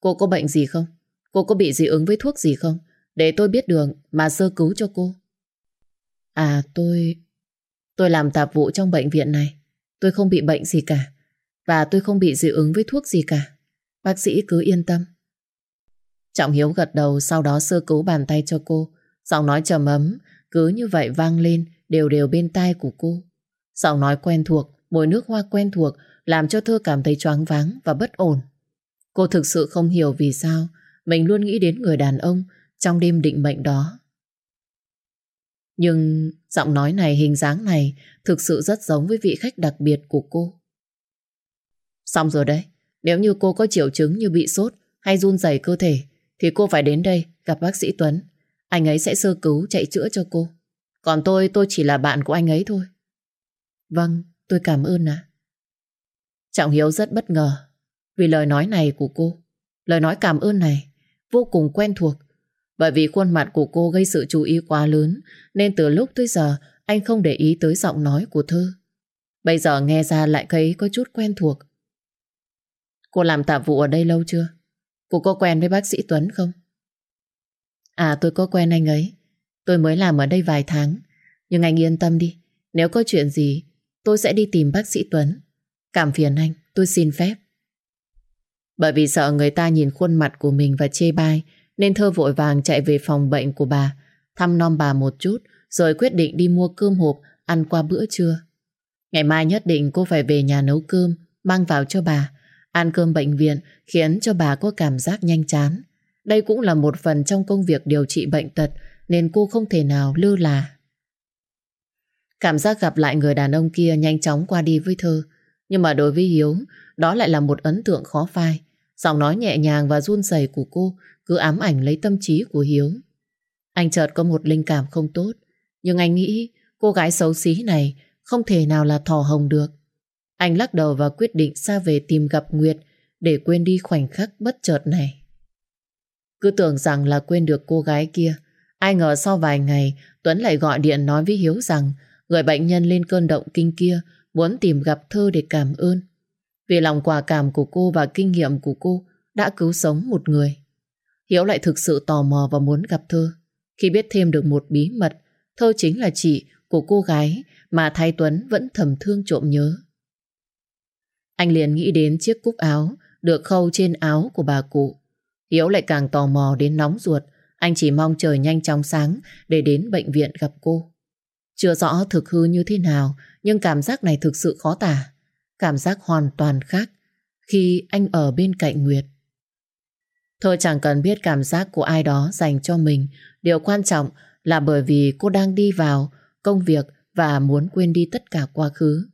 S1: Cô có bệnh gì không? Cô có bị dị ứng với thuốc gì không? Để tôi biết đường mà sơ cứu cho cô. À tôi... Tôi làm tạp vụ trong bệnh viện này. Tôi không bị bệnh gì cả. Và tôi không bị dị ứng với thuốc gì cả. Bác sĩ cứ yên tâm. Trọng Hiếu gật đầu sau đó sơ cứu bàn tay cho cô. Giọng nói trầm ấm, cứ như vậy vang lên đều đều bên tai của cô. Giọng nói quen thuộc, mùi nước hoa quen thuộc làm cho Thơ cảm thấy choáng váng và bất ổn. Cô thực sự không hiểu vì sao mình luôn nghĩ đến người đàn ông trong đêm định mệnh đó. Nhưng giọng nói này, hình dáng này thực sự rất giống với vị khách đặc biệt của cô. Xong rồi đấy, nếu như cô có triệu chứng như bị sốt hay run rẩy cơ thể thì cô phải đến đây gặp bác sĩ Tuấn. Anh ấy sẽ sơ cứu chạy chữa cho cô. Còn tôi, tôi chỉ là bạn của anh ấy thôi. Vâng, tôi cảm ơn ạ. Trọng Hiếu rất bất ngờ vì lời nói này của cô. Lời nói cảm ơn này vô cùng quen thuộc. Bởi vì khuôn mặt của cô gây sự chú ý quá lớn nên từ lúc tới giờ anh không để ý tới giọng nói của Thơ. Bây giờ nghe ra lại thấy có chút quen thuộc. Cô làm tạp vụ ở đây lâu chưa? Cô có quen với bác sĩ Tuấn không? À tôi có quen anh ấy. Tôi mới làm ở đây vài tháng. Nhưng anh yên tâm đi. Nếu có chuyện gì, tôi sẽ đi tìm bác sĩ Tuấn. Cảm phiền anh, tôi xin phép. Bởi vì sợ người ta nhìn khuôn mặt của mình và chê bai, nên thơ vội vàng chạy về phòng bệnh của bà, thăm nom bà một chút, rồi quyết định đi mua cơm hộp ăn qua bữa trưa. Ngày mai nhất định cô phải về nhà nấu cơm, mang vào cho bà. Ăn cơm bệnh viện khiến cho bà có cảm giác nhanh chán. Đây cũng là một phần trong công việc điều trị bệnh tật nên cô không thể nào lơ là. Cảm giác gặp lại người đàn ông kia nhanh chóng qua đi với Thơ. Nhưng mà đối với Hiếu, đó lại là một ấn tượng khó phai. Giọng nói nhẹ nhàng và run rẩy của cô cứ ám ảnh lấy tâm trí của Hiếu. Anh chợt có một linh cảm không tốt, nhưng anh nghĩ cô gái xấu xí này không thể nào là thỏ hồng được. Anh lắc đầu và quyết định xa về tìm gặp Nguyệt để quên đi khoảnh khắc bất chợt này. Cứ tưởng rằng là quên được cô gái kia, ai ngờ sau vài ngày Tuấn lại gọi điện nói với Hiếu rằng người bệnh nhân lên cơn động kinh kia muốn tìm gặp Thơ để cảm ơn. Vì lòng quả cảm của cô và kinh nghiệm của cô đã cứu sống một người. Hiếu lại thực sự tò mò và muốn gặp Thơ. Khi biết thêm được một bí mật, Thơ chính là chị của cô gái mà Thái Tuấn vẫn thầm thương trộm nhớ. Anh liền nghĩ đến chiếc cúc áo được khâu trên áo của bà cụ. Hiếu lại càng tò mò đến nóng ruột, anh chỉ mong trời nhanh chóng sáng để đến bệnh viện gặp cô. Chưa rõ thực hư như thế nào, nhưng cảm giác này thực sự khó tả. Cảm giác hoàn toàn khác khi anh ở bên cạnh Nguyệt. Thôi chẳng cần biết cảm giác của ai đó dành cho mình. Điều quan trọng là bởi vì cô đang đi vào công việc và muốn quên đi tất cả quá khứ.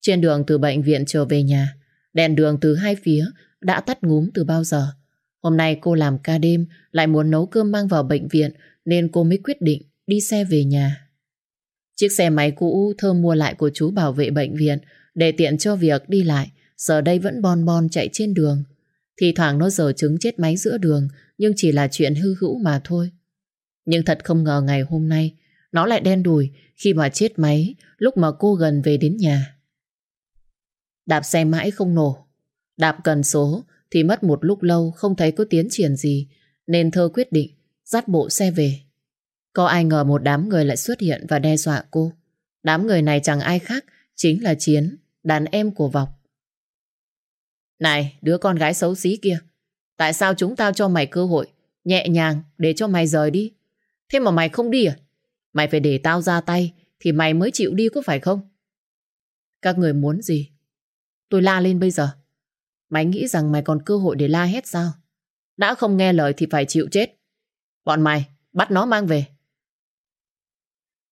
S1: Trên đường từ bệnh viện trở về nhà, đèn đường từ hai phía đã tắt ngúm từ bao giờ. Hôm nay cô làm ca đêm, lại muốn nấu cơm mang vào bệnh viện nên cô mới quyết định đi xe về nhà. Chiếc xe máy cũ thơm mua lại của chú bảo vệ bệnh viện để tiện cho việc đi lại, giờ đây vẫn bon bon chạy trên đường. Thì thoảng nó dở trứng chết máy giữa đường, nhưng chỉ là chuyện hư hữu mà thôi. Nhưng thật không ngờ ngày hôm nay, nó lại đen đùi khi mà chết máy lúc mà cô gần về đến nhà. Đạp xe mãi không nổ. Đạp cần số thì mất một lúc lâu không thấy có tiến triển gì, nên thơ quyết định dắt bộ xe về. Có ai ngờ một đám người lại xuất hiện và đe dọa cô. Đám người này chẳng ai khác, chính là Chiến, đàn em của Vọc. Này, đứa con gái xấu xí kia, tại sao chúng tao cho mày cơ hội, nhẹ nhàng để cho mày rời đi? Thế mà mày không đi à? Mày phải để tao ra tay thì mày mới chịu đi có phải không? Các người muốn gì? Tôi la lên bây giờ. Mày nghĩ rằng mày còn cơ hội để la hết sao? Đã không nghe lời thì phải chịu chết. Bọn mày, bắt nó mang về.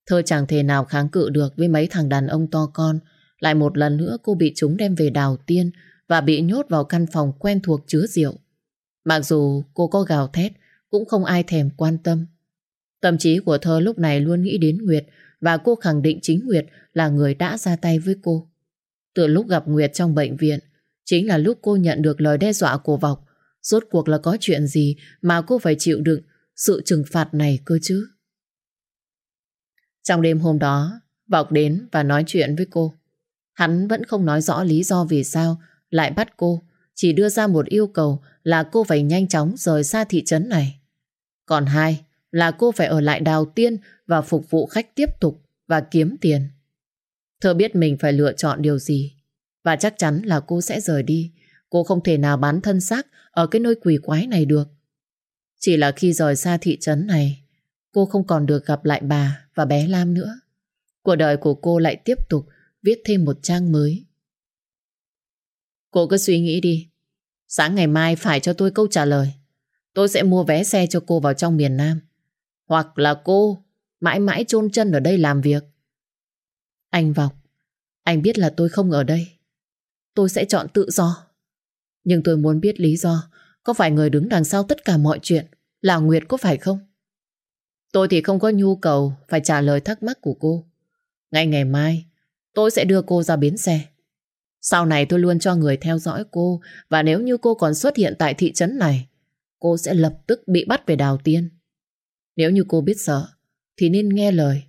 S1: Thơ chẳng thể nào kháng cự được với mấy thằng đàn ông to con. Lại một lần nữa cô bị chúng đem về đào tiên và bị nhốt vào căn phòng quen thuộc chứa rượu. Mặc dù cô có gào thét, cũng không ai thèm quan tâm. Tâm trí của thơ lúc này luôn nghĩ đến Nguyệt và cô khẳng định chính Nguyệt là người đã ra tay với cô. Từ lúc gặp Nguyệt trong bệnh viện, chính là lúc cô nhận được lời đe dọa của Vọc. Rốt cuộc là có chuyện gì mà cô phải chịu đựng sự trừng phạt này cơ chứ? Trong đêm hôm đó, Vọc đến và nói chuyện với cô. Hắn vẫn không nói rõ lý do vì sao lại bắt cô, chỉ đưa ra một yêu cầu là cô phải nhanh chóng rời xa thị trấn này. Còn hai là cô phải ở lại đào tiên và phục vụ khách tiếp tục và kiếm tiền. Thơ biết mình phải lựa chọn điều gì và chắc chắn là cô sẽ rời đi. Cô không thể nào bán thân xác ở cái nơi quỷ quái này được. Chỉ là khi rời xa thị trấn này, cô không còn được gặp lại bà và bé Lam nữa. Cuộc đời của cô lại tiếp tục viết thêm một trang mới. Cô cứ suy nghĩ đi. Sáng ngày mai phải cho tôi câu trả lời. Tôi sẽ mua vé xe cho cô vào trong miền Nam. Hoặc là cô mãi mãi chôn chân ở đây làm việc. Anh Vọng, anh biết là tôi không ở đây. Tôi sẽ chọn tự do. Nhưng tôi muốn biết lý do có phải người đứng đằng sau tất cả mọi chuyện là Nguyệt có phải không? Tôi thì không có nhu cầu phải trả lời thắc mắc của cô. Ngay ngày mai, tôi sẽ đưa cô ra bến xe. Sau này tôi luôn cho người theo dõi cô và nếu như cô còn xuất hiện tại thị trấn này, cô sẽ lập tức bị bắt về đào tiên. Nếu như cô biết sợ, thì nên nghe lời.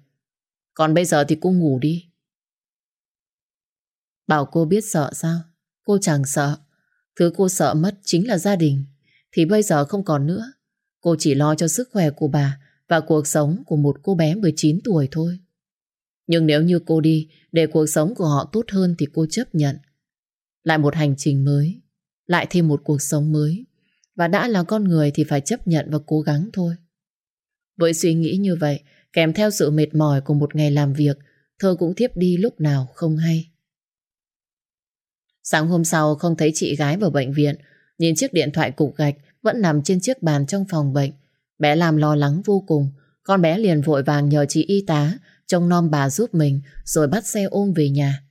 S1: Còn bây giờ thì cô ngủ đi. Bảo cô biết sợ sao? Cô chẳng sợ. Thứ cô sợ mất chính là gia đình. Thì bây giờ không còn nữa. Cô chỉ lo cho sức khỏe của bà và cuộc sống của một cô bé 19 tuổi thôi. Nhưng nếu như cô đi để cuộc sống của họ tốt hơn thì cô chấp nhận. Lại một hành trình mới, lại thêm một cuộc sống mới. Và đã là con người thì phải chấp nhận và cố gắng thôi. Với suy nghĩ như vậy, kèm theo sự mệt mỏi của một ngày làm việc, Thơ cũng thiếp đi lúc nào không hay. Sáng hôm sau không thấy chị gái vào bệnh viện, nhìn chiếc điện thoại cục gạch vẫn nằm trên chiếc bàn trong phòng bệnh. Bé làm lo lắng vô cùng, con bé liền vội vàng nhờ chị y tá trông nom bà giúp mình rồi bắt xe ôm về nhà.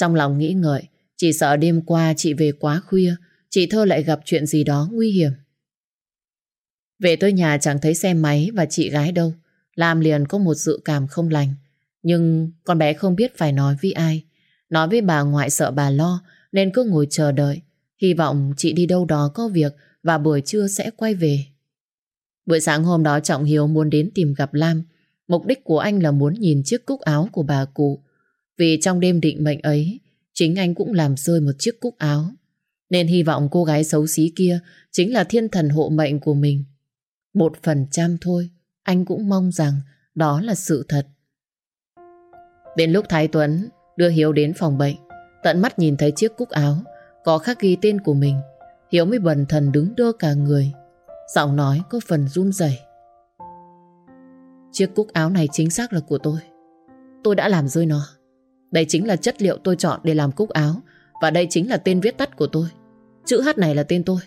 S1: Trong lòng nghĩ ngợi, chỉ sợ đêm qua chị về quá khuya, chị Thơ lại gặp chuyện gì đó nguy hiểm. Về tới nhà chẳng thấy xe máy và chị gái đâu. Lam liền có một dự cảm không lành. Nhưng con bé không biết phải nói với ai. Nói với bà ngoại sợ bà lo nên cứ ngồi chờ đợi. Hy vọng chị đi đâu đó có việc và buổi trưa sẽ quay về. Buổi sáng hôm đó Trọng Hiếu muốn đến tìm gặp Lam. Mục đích của anh là muốn nhìn chiếc cúc áo của bà cụ. Vì trong đêm định mệnh ấy, chính anh cũng làm rơi một chiếc cúc áo. Nên hy vọng cô gái xấu xí kia chính là thiên thần hộ mệnh của mình. Một phần trăm thôi, anh cũng mong rằng đó là sự thật. Đến lúc Thái Tuấn đưa Hiếu đến phòng bệnh, tận mắt nhìn thấy chiếc cúc áo có khắc ghi tên của mình, Hiếu mới bần thần đứng đơ cả người. Giọng nói có phần run rẩy. Chiếc cúc áo này chính xác là của tôi. Tôi đã làm rơi nó. Đây chính là chất liệu tôi chọn để làm cúc áo và đây chính là tên viết tắt của tôi. Chữ H này là tên tôi.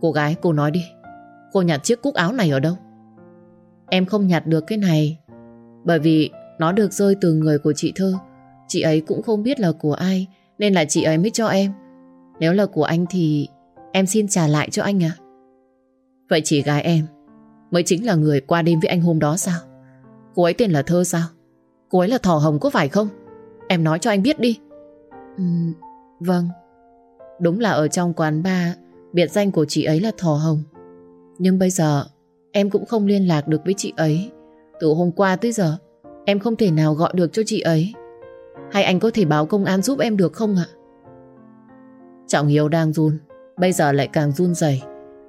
S1: Cô gái, cô nói đi. Cô nhặt chiếc cúc áo này ở đâu? Em không nhặt được cái này bởi vì nó được rơi từ người của chị Thơ. Chị ấy cũng không biết là của ai nên là chị ấy mới cho em. Nếu là của anh thì em xin trả lại cho anh à? Vậy chị gái em mới chính là người qua đêm với anh hôm đó sao? Cô ấy tên là Thơ sao? Cô ấy là Thỏ Hồng có phải không? Em nói cho anh biết đi. Ừ, vâng. Đúng là ở trong quán bar biệt danh của chị ấy là Thỏ Hồng. Nhưng bây giờ em cũng không liên lạc được với chị ấy. Từ hôm qua tới giờ em không thể nào gọi được cho chị ấy. Hay anh có thể báo công an giúp em được không ạ? Trọng Hiếu đang run, bây giờ lại càng run rẩy.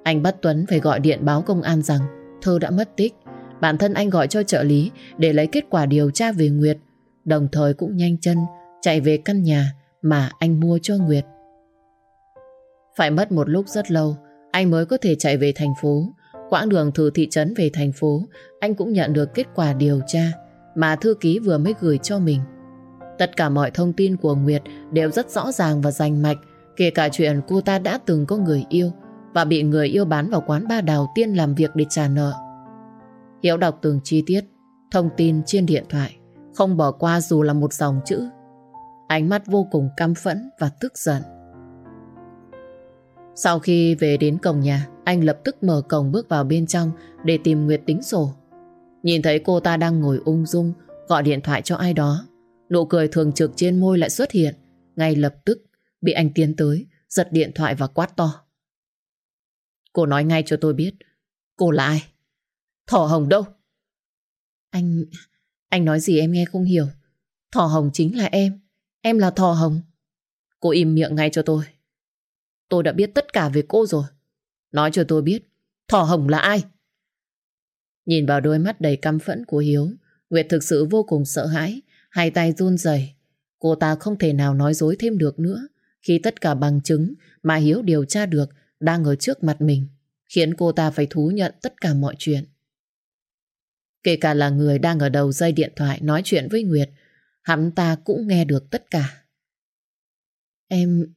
S1: Anh bắt Tuấn phải gọi điện báo công an rằng Thơ đã mất tích. Bản thân anh gọi cho trợ lý để lấy kết quả điều tra về Nguyệt. Đồng thời cũng nhanh chân chạy về căn nhà mà anh mua cho Nguyệt. Phải mất một lúc rất lâu, anh mới có thể chạy về thành phố. Quãng đường từ thị trấn về thành phố, anh cũng nhận được kết quả điều tra mà thư ký vừa mới gửi cho mình. Tất cả mọi thông tin của Nguyệt đều rất rõ ràng và rành mạch, kể cả chuyện cô ta đã từng có người yêu và bị người yêu bán vào quán ba đào tiên làm việc để trả nợ. Hiếu đọc từng chi tiết, thông tin trên điện thoại, không bỏ qua dù là một dòng chữ. Ánh mắt vô cùng căm phẫn và tức giận. Sau khi về đến cổng nhà, anh lập tức mở cổng bước vào bên trong để tìm Nguyệt tính sổ. Nhìn thấy cô ta đang ngồi ung dung, gọi điện thoại cho ai đó. Nụ cười thường trực trên môi lại xuất hiện. Ngay lập tức bị anh tiến tới, giật điện thoại và quát to. Cô nói ngay cho tôi biết, cô là ai? Thỏ Hồng đâu? Anh... anh nói gì em nghe không hiểu. Thỏ Hồng chính là em. Em là Thỏ Hồng. Cô im miệng ngay cho tôi. tôi đã biết tất cả về cô rồi. Nói cho tôi biết, Thỏ Hồng là ai? Nhìn vào đôi mắt đầy căm phẫn của Hiếu, Nguyệt thực sự vô cùng sợ hãi, hai tay run rẩy. Cô ta không thể nào nói dối thêm được nữa, khi tất cả bằng chứng mà Hiếu điều tra được đang ở trước mặt mình, khiến cô ta phải thú nhận tất cả mọi chuyện. Kể cả là người đang ở đầu dây điện thoại nói chuyện với Nguyệt, hắn ta cũng nghe được tất cả. Em,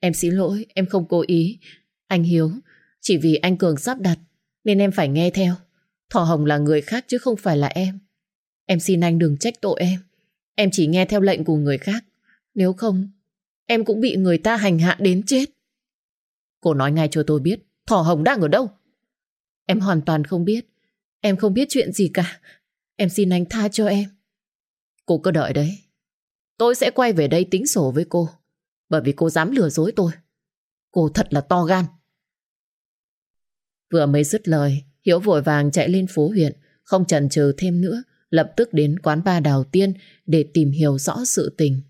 S1: em xin lỗi, em không cố ý. Anh Hiếu, chỉ vì anh Cường sắp đặt nên em phải nghe theo. Thỏ Hồng là người khác chứ không phải là em. Em xin anh đừng trách tội em. Em chỉ nghe theo lệnh của người khác. Nếu không, em cũng bị người ta hành hạ đến chết. Cô nói ngay cho tôi biết Thỏ Hồng đang ở đâu. Em hoàn toàn không biết. Em không biết chuyện gì cả. Em xin anh tha cho em. Cô cứ đợi đấy. Tôi sẽ quay về đây tính sổ với cô. Bởi vì cô dám lừa dối tôi. Cô thật là to gan. Vừa mới dứt lời, Hiếu vội vàng chạy lên phố huyện, không chần chừ thêm nữa, lập tức đến quán ba Đào Tiên để tìm hiểu rõ sự tình.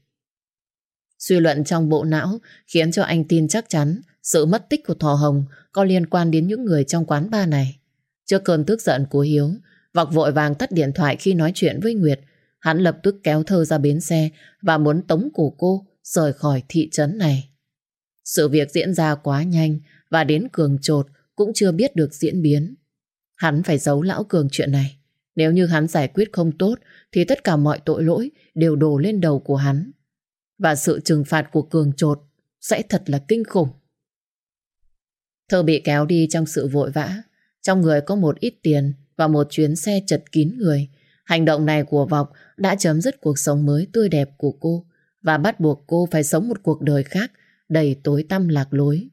S1: Suy luận trong bộ não khiến cho anh tin chắc chắn sự mất tích của Thò Hồng có liên quan đến những người trong quán ba này. Trước cơn tức giận của Hiếu, Vọc vội vàng tắt điện thoại khi nói chuyện với Nguyệt. Hắn lập tức kéo thơ ra bến xe và muốn tống cổ cô rời khỏi thị trấn này. Sự việc diễn ra quá nhanh và đến Cường trột cũng chưa biết được diễn biến. Hắn phải giấu lão Cường chuyện này. Nếu như hắn giải quyết không tốt thì tất cả mọi tội lỗi đều đổ lên đầu của hắn. Và sự trừng phạt của Cường trột sẽ thật là kinh khủng. Thơ bị kéo đi trong sự vội vã. Trong người có một ít tiền và một chuyến xe chật kín người. Hành động này của Vọc đã chấm dứt cuộc sống mới tươi đẹp của cô và bắt buộc cô phải sống một cuộc đời khác, đầy tối tăm lạc lối.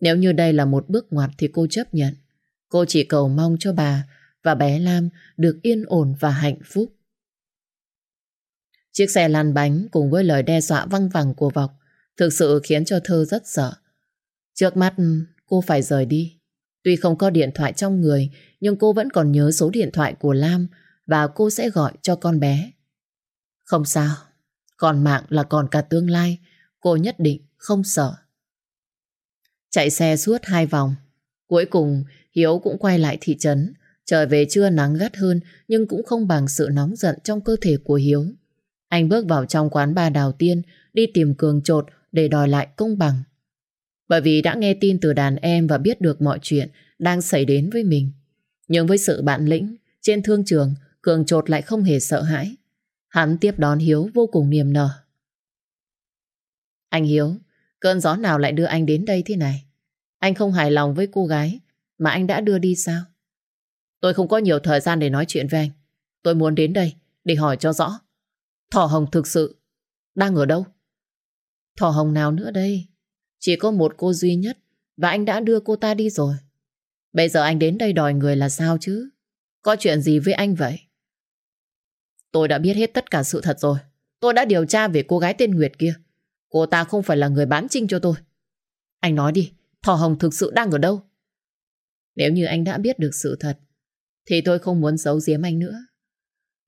S1: Nếu như đây là một bước ngoặt thì cô chấp nhận. Cô chỉ cầu mong cho bà và bé Lam được yên ổn và hạnh phúc. Chiếc xe lăn bánh cùng với lời đe dọa văng vẳng của Vọc thực sự khiến cho Thơ rất sợ. Trước mắt cô phải rời đi. Tuy không có điện thoại trong người nhưng cô vẫn còn nhớ số điện thoại của Lam và cô sẽ gọi cho con bé. Không sao, còn mạng là còn cả tương lai, cô nhất định không sợ. Chạy xe suốt hai vòng, cuối cùng Hiếu cũng quay lại thị trấn. Trời về trưa nắng gắt hơn nhưng cũng không bằng sự nóng giận trong cơ thể của Hiếu. Anh bước vào trong quán ba đào tiên đi tìm cường trột để đòi lại công bằng. Bởi vì đã nghe tin từ đàn em và biết được mọi chuyện đang xảy đến với mình. Nhưng với sự bản lĩnh, trên thương trường, Cường trột lại không hề sợ hãi. Hắn tiếp đón Hiếu vô cùng niềm nở. Anh Hiếu, cơn gió nào lại đưa anh đến đây thế này? Anh không hài lòng với cô gái mà anh đã đưa đi sao? Tôi không có nhiều thời gian để nói chuyện với anh. Tôi muốn đến đây để hỏi cho rõ. Thỏ Hồng thực sự đang ở đâu? Thỏ Hồng nào nữa đây? Chỉ có một cô duy nhất và anh đã đưa cô ta đi rồi. Bây giờ anh đến đây đòi người là sao chứ? Có chuyện gì với anh vậy? Tôi đã biết hết tất cả sự thật rồi. Tôi đã điều tra về cô gái tên Nguyệt kia. Cô ta không phải là người bán trinh cho tôi. Anh nói đi, Thỏ Hồng thực sự đang ở đâu? Nếu như anh đã biết được sự thật, thì tôi không muốn giấu giếm anh nữa.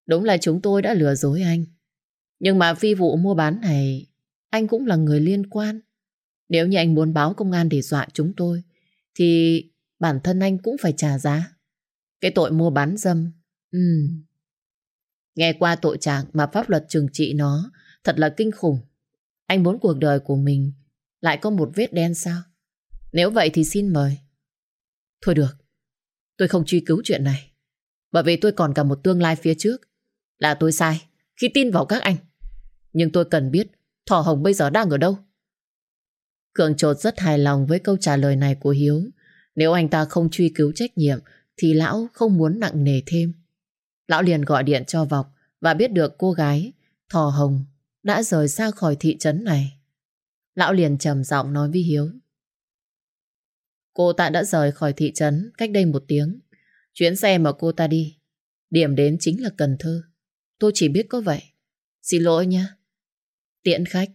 S1: Đúng là chúng tôi đã lừa dối anh. Nhưng mà phi vụ mua bán này, anh cũng là người liên quan. Nếu như anh muốn báo công an để dọa chúng tôi, thì bản thân anh cũng phải trả giá. Cái tội mua bán dâm, ừ. Nghe qua tội trạng mà pháp luật trừng trị nó, thật là kinh khủng. Anh muốn cuộc đời của mình lại có một vết đen sao? Nếu vậy thì xin mời. Thôi được, tôi không truy cứu chuyện này. Bởi vì tôi còn cả một tương lai phía trước. Là tôi sai khi tin vào các anh. Nhưng tôi cần biết Thỏ Hồng bây giờ đang ở đâu. Cường trột rất hài lòng với câu trả lời này của Hiếu. Nếu anh ta không truy cứu trách nhiệm thì lão không muốn nặng nề thêm. Lão liền gọi điện cho Vọc và biết được cô gái Thò Hồng đã rời xa khỏi thị trấn này. Lão liền trầm giọng nói với Hiếu. Cô ta đã rời khỏi thị trấn cách đây một tiếng. Chuyến xe mà cô ta đi, điểm đến chính là Cần Thơ. Tôi chỉ biết có vậy. Xin lỗi nha. Tiễn khách.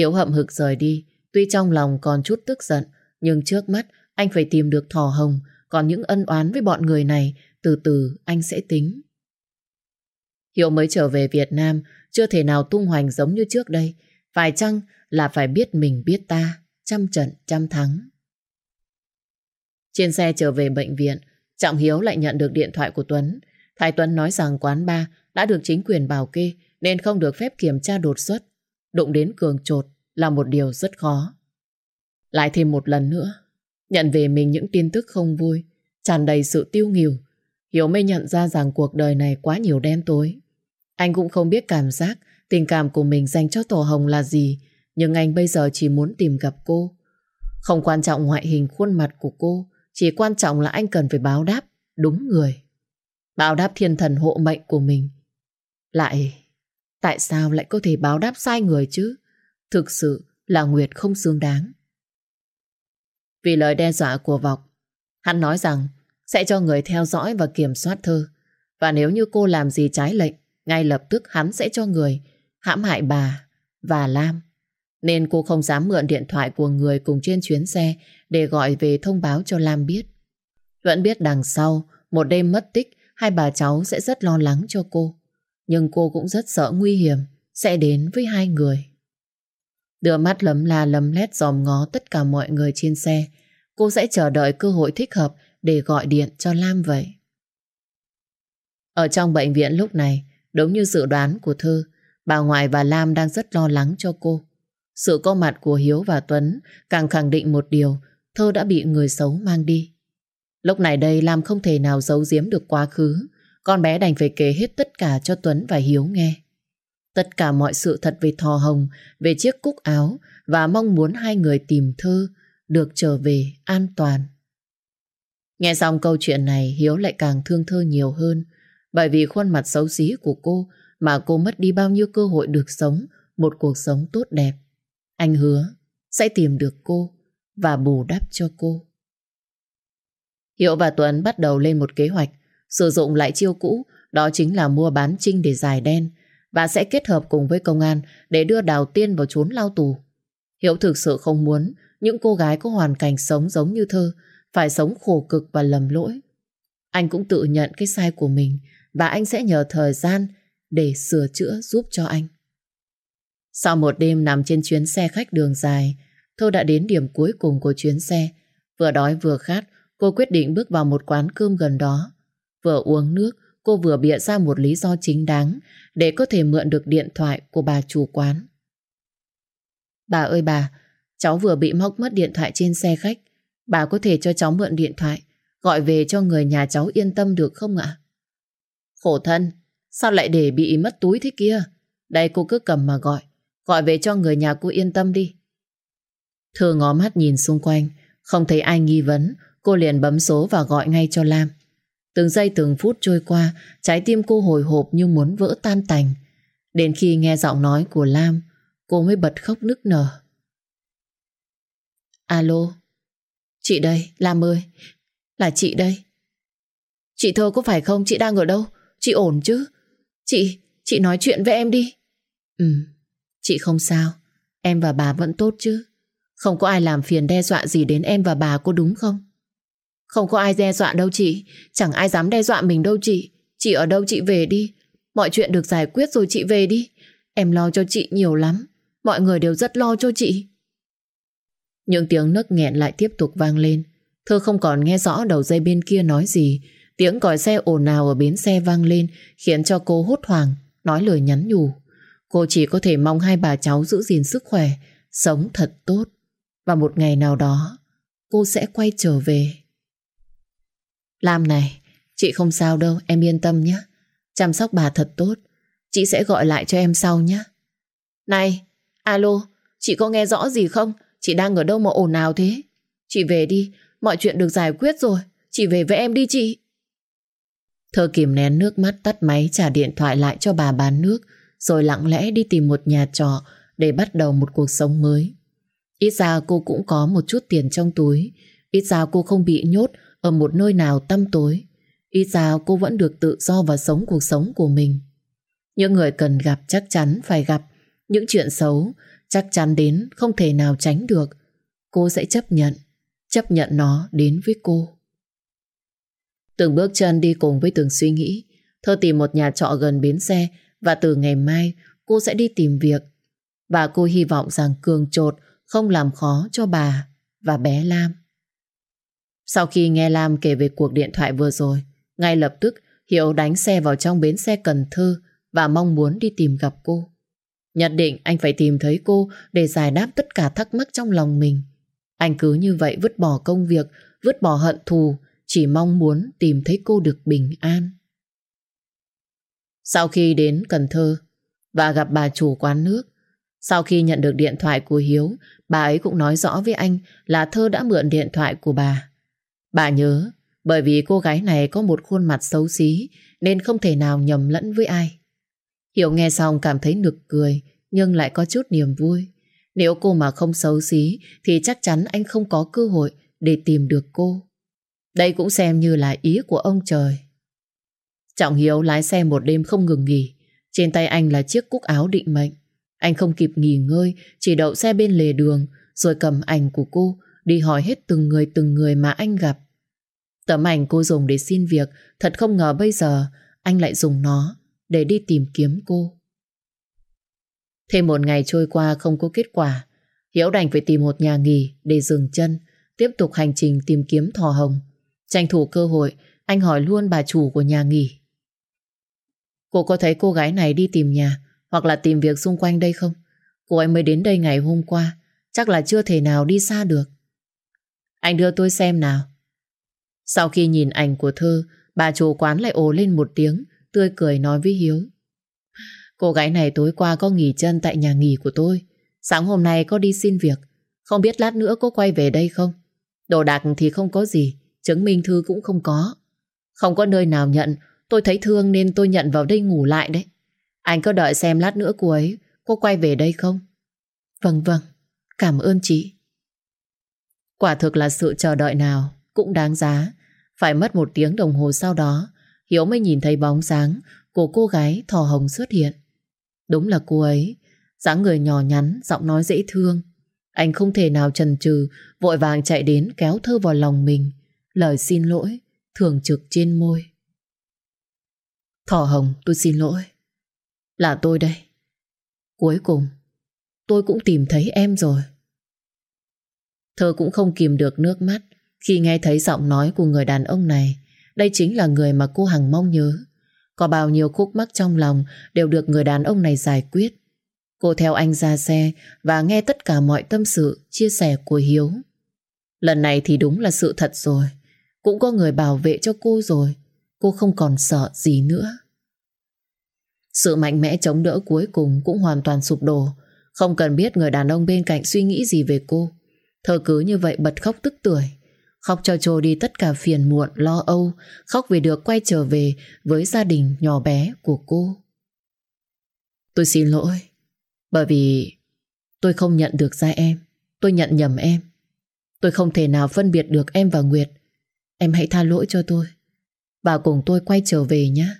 S1: Hiếu hậm hực rời đi, tuy trong lòng còn chút tức giận, nhưng trước mắt anh phải tìm được thỏ hồng, còn những ân oán với bọn người này, từ từ anh sẽ tính. Hiếu mới trở về Việt Nam, chưa thể nào tung hoành giống như trước đây. Phải chăng là phải biết mình biết ta. trăm trận trăm thắng. Trên xe trở về bệnh viện, Trọng Hiếu lại nhận được điện thoại của Tuấn. Thái Tuấn nói rằng quán ba đã được chính quyền bảo kê nên không được phép kiểm tra đột xuất. Đụng đến cường trột là một điều rất khó. Lại thêm một lần nữa, nhận về mình những tin tức không vui, tràn đầy sự tiêu nghỉu. Hiếu mới nhận ra rằng cuộc đời này quá nhiều đen tối. Anh cũng không biết cảm giác, tình cảm của mình dành cho Tổ Hồng là gì, nhưng anh bây giờ chỉ muốn tìm gặp cô. Không quan trọng ngoại hình khuôn mặt của cô, chỉ quan trọng là anh cần phải báo đáp đúng người. Báo đáp thiên thần hộ mệnh của mình. Lại, tại sao lại có thể báo đáp sai người chứ? Thực sự là Nguyệt không xứng đáng. Vì lời đe dọa của Vọc, hắn nói rằng sẽ cho người theo dõi và kiểm soát thơ. Và nếu như cô làm gì trái lệnh, ngay lập tức hắn sẽ cho người hãm hại bà và Lam. Nên cô không dám mượn điện thoại của người cùng trên chuyến xe để gọi về thông báo cho Lam biết. Vẫn biết đằng sau, một đêm mất tích, hai bà cháu sẽ rất lo lắng cho cô. Nhưng cô cũng rất sợ nguy hiểm sẽ đến với hai người. Đưa mắt lấm la lấm lét dòm ngó tất cả mọi người trên xe. Cô sẽ chờ đợi cơ hội thích hợp để gọi điện cho Lam vậy. Ở trong bệnh viện lúc này, đúng như dự đoán của Thư, bà ngoại và Lam đang rất lo lắng cho cô. Sự có mặt của Hiếu và Tuấn càng khẳng định một điều, Thơ đã bị người xấu mang đi. Lúc này đây Lam không thể nào giấu giếm được quá khứ, con bé đành phải kể hết tất cả cho Tuấn và Hiếu nghe. Tất cả mọi sự thật về Thò Hồng, về chiếc cúc áo và mong muốn hai người tìm Thơ được trở về an toàn. Nghe xong câu chuyện này Hiếu lại càng thương Thơ nhiều hơn bởi vì khuôn mặt xấu xí của cô mà cô mất đi bao nhiêu cơ hội được sống một cuộc sống tốt đẹp. Anh hứa sẽ tìm được cô và bù đắp cho cô. Hiếu và Tuấn bắt đầu lên một kế hoạch sử dụng lại chiêu cũ đó chính là mua bán Trinh để giải đen và sẽ kết hợp cùng với công an để đưa Đào Tiên vào trốn lao tù. Hiếu thực sự không muốn những cô gái có hoàn cảnh sống giống như thơ phải sống khổ cực và lầm lỗi. Anh cũng tự nhận cái sai của mình và anh sẽ nhờ thời gian để sửa chữa giúp cho anh. Sau một đêm nằm trên chuyến xe khách đường dài, Thơ đã đến điểm cuối cùng của chuyến xe. Vừa đói vừa khát, cô quyết định bước vào một quán cơm gần đó. Vừa uống nước, cô vừa bịa ra một lý do chính đáng để có thể mượn được điện thoại của bà chủ quán. Bà ơi bà, cháu vừa bị móc mất điện thoại trên xe khách. Bà có thể cho cháu mượn điện thoại, gọi về cho người nhà cháu yên tâm được không ạ? Khổ thân, sao lại để bị mất túi thế kia? Đây cô cứ cầm mà gọi, gọi về cho người nhà cô yên tâm đi. Thừa ngó mắt nhìn xung quanh, không thấy ai nghi vấn, cô liền bấm số và gọi ngay cho Lam. Từng giây từng phút trôi qua, trái tim cô hồi hộp như muốn vỡ tan tành. Đến khi nghe giọng nói của Lam, cô mới bật khóc nức nở. Alo, chị đây, Lam ơi, là chị đây. Chị Thơ có phải không? Chị đang ở đâu? Chị ổn chứ? Chị, chị nói chuyện với em đi. Ừ, chị không sao. Em và bà vẫn tốt chứ. Không có ai làm phiền đe dọa gì đến em và bà cô đúng không? Không có ai đe dọa đâu chị. Chẳng ai dám đe dọa mình đâu chị. Chị ở đâu chị về đi. Mọi chuyện được giải quyết rồi chị về đi. Em lo cho chị nhiều lắm. Mọi người đều rất lo cho chị. Những tiếng nấc nghẹn lại tiếp tục vang lên. Thơ không còn nghe rõ đầu dây bên kia nói gì. Tiếng còi xe ồn ào ở bến xe vang lên khiến cho cô hốt hoảng, nói lời nhắn nhủ. Cô chỉ có thể mong hai bà cháu giữ gìn sức khỏe, sống thật tốt. Và một ngày nào đó, cô sẽ quay trở về. Lam này, chị không sao đâu, em yên tâm nhé. Chăm sóc bà thật tốt. Chị sẽ gọi lại cho em sau nhé. Này, alo, chị có nghe rõ gì không? Chị đang ở đâu mà ồn ào thế? Chị về đi, mọi chuyện được giải quyết rồi. Chị về với em đi chị. Thơ kìm nén nước mắt tắt máy trả điện thoại lại cho bà bán nước rồi lặng lẽ đi tìm một nhà trọ để bắt đầu một cuộc sống mới. Ít ra cô cũng có một chút tiền trong túi. Ít ra cô không bị nhốt ở một nơi nào tăm tối. Ít ra cô vẫn được tự do và sống cuộc sống của mình. Những người cần gặp chắc chắn phải gặp. Những chuyện xấu chắc chắn đến không thể nào tránh được. Cô sẽ chấp nhận. Chấp nhận nó đến với cô. Từng bước chân đi cùng với từng suy nghĩ. Thơ tìm một nhà trọ gần bến xe và từ ngày mai cô sẽ đi tìm việc. Và cô hy vọng rằng cường trột không làm khó cho bà và bé Lam. Sau khi nghe Lam kể về cuộc điện thoại vừa rồi, ngay lập tức Hiếu đánh xe vào trong bến xe Cần Thơ và mong muốn đi tìm gặp cô. nhất định anh phải tìm thấy cô để giải đáp tất cả thắc mắc trong lòng mình. Anh cứ như vậy vứt bỏ công việc, vứt bỏ hận thù, chỉ mong muốn tìm thấy cô được bình an. Sau khi đến Cần Thơ và gặp bà chủ quán nước, sau khi nhận được điện thoại của Hiếu, bà ấy cũng nói rõ với anh là Thơ đã mượn điện thoại của bà. Bà nhớ, bởi vì cô gái này có một khuôn mặt xấu xí nên không thể nào nhầm lẫn với ai. Hiểu nghe xong cảm thấy nực cười nhưng lại có chút niềm vui. Nếu cô mà không xấu xí thì chắc chắn anh không có cơ hội để tìm được cô. Đây cũng xem như là ý của ông trời. Trọng Hiếu lái xe một đêm không ngừng nghỉ. Trên tay anh là chiếc cúc áo định mệnh. Anh không kịp nghỉ ngơi, chỉ đậu xe bên lề đường, rồi cầm ảnh của cô, đi hỏi hết từng người từng người mà anh gặp. Tấm ảnh cô dùng để xin việc, thật không ngờ bây giờ anh lại dùng nó để đi tìm kiếm cô. Thêm một ngày trôi qua không có kết quả, Hiếu đành phải tìm một nhà nghỉ để dừng chân, tiếp tục hành trình tìm kiếm thò hồng. Tranh thủ cơ hội, anh hỏi luôn bà chủ của nhà nghỉ. Cô có thấy cô gái này đi tìm nhà hoặc là tìm việc xung quanh đây không? Cô ấy mới đến đây ngày hôm qua, chắc là chưa thể nào đi xa được. Anh đưa tôi xem nào. Sau khi nhìn ảnh của Thơ, bà chủ quán lại ồ lên một tiếng, tươi cười nói với Hiếu. Cô gái này tối qua có nghỉ chân tại nhà nghỉ của tôi. Sáng hôm nay có đi xin việc. Không biết lát nữa có quay về đây không? Đồ đạc thì không có gì, chứng minh thư cũng không có. Không có nơi nào nhận, tôi thấy thương nên tôi nhận vào đây ngủ lại đấy. Anh có đợi xem lát nữa cô ấy cô quay về đây không? Vâng vâng, cảm ơn chị. Quả thực là sự chờ đợi nào cũng đáng giá. Phải mất một tiếng đồng hồ sau đó, Hiếu mới nhìn thấy bóng dáng của cô gái thò hồng xuất hiện. Đúng là cô ấy, dáng người nhỏ nhắn, giọng nói dễ thương. Anh không thể nào chần chừ, vội vàng chạy đến kéo thơ vào lòng mình. Lời xin lỗi, thường trực trên môi. Thỏ hồng, tôi xin lỗi. Là tôi đây. Cuối cùng, tôi cũng tìm thấy em rồi. Thơ cũng không kìm được nước mắt khi nghe thấy giọng nói của người đàn ông này. Đây chính là người mà cô Hằng mong nhớ. Có bao nhiêu khúc mắc trong lòng đều được người đàn ông này giải quyết. Cô theo anh ra xe và nghe tất cả mọi tâm sự, chia sẻ của Hiếu. Lần này thì đúng là sự thật rồi. Cũng có người bảo vệ cho cô rồi. Cô không còn sợ gì nữa. Sự mạnh mẽ chống đỡ cuối cùng cũng hoàn toàn sụp đổ. Không cần biết người đàn ông bên cạnh suy nghĩ gì về cô. Thơ cứ như vậy bật khóc tức tuổi. Khóc cho trôi đi tất cả phiền muộn, lo âu, khóc vì được quay trở về với gia đình nhỏ bé của cô. Tôi xin lỗi, bởi vì tôi không nhận được ra em, tôi nhận nhầm em. Tôi không thể nào phân biệt được em và Nguyệt. Em hãy tha lỗi cho tôi, và cùng tôi quay trở về nhé.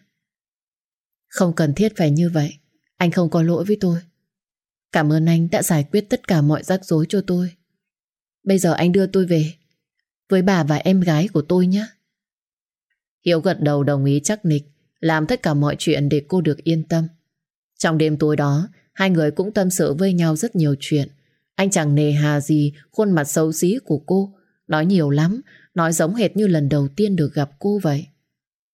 S1: Không cần thiết phải như vậy, anh không có lỗi với tôi. Cảm ơn anh đã giải quyết tất cả mọi rắc rối cho tôi. Bây giờ anh đưa tôi về với bà và em gái của tôi nhé. Hiếu gật đầu đồng ý chắc nịch, làm tất cả mọi chuyện để cô được yên tâm. Trong đêm tối đó, hai người cũng tâm sự với nhau rất nhiều chuyện. Anh chẳng nề hà gì khuôn mặt xấu xí của cô, nói nhiều lắm, nói giống hệt như lần đầu tiên được gặp cô vậy.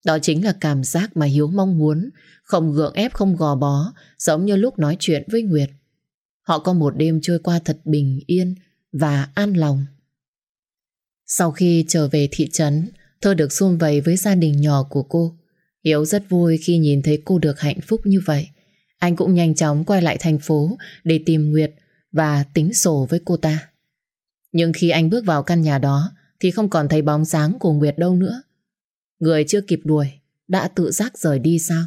S1: Đó chính là cảm giác mà Hiếu mong muốn, không gượng ép không gò bó, giống như lúc nói chuyện với Nguyệt. Họ có một đêm trôi qua thật bình yên và an lòng. Sau khi trở về thị trấn, Thơ được xung vầy với gia đình nhỏ của cô. Hiếu rất vui khi nhìn thấy cô được hạnh phúc như vậy. Anh cũng nhanh chóng quay lại thành phố để tìm Nguyệt và tính sổ với cô ta. Nhưng khi anh bước vào căn nhà đó thì không còn thấy bóng dáng của Nguyệt đâu nữa. Người chưa kịp đuổi đã tự giác rời đi sao?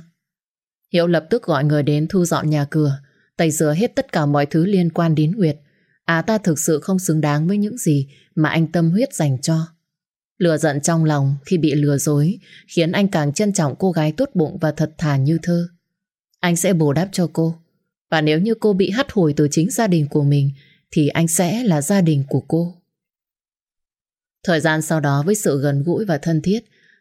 S1: Hiếu lập tức gọi người đến thu dọn nhà cửa, tẩy rửa hết tất cả mọi thứ liên quan đến Nguyệt À ta thực sự không xứng đáng với những gì mà anh tâm huyết dành cho. Lừa giận trong lòng khi bị lừa dối khiến anh càng trân trọng cô gái tốt bụng và thật thà như thơ. Anh sẽ bù đắp cho cô. Và nếu như cô bị hắt hủi từ chính gia đình của mình, thì anh sẽ là gia đình của cô. Thời gian sau đó với sự gần gũi và thân thiết,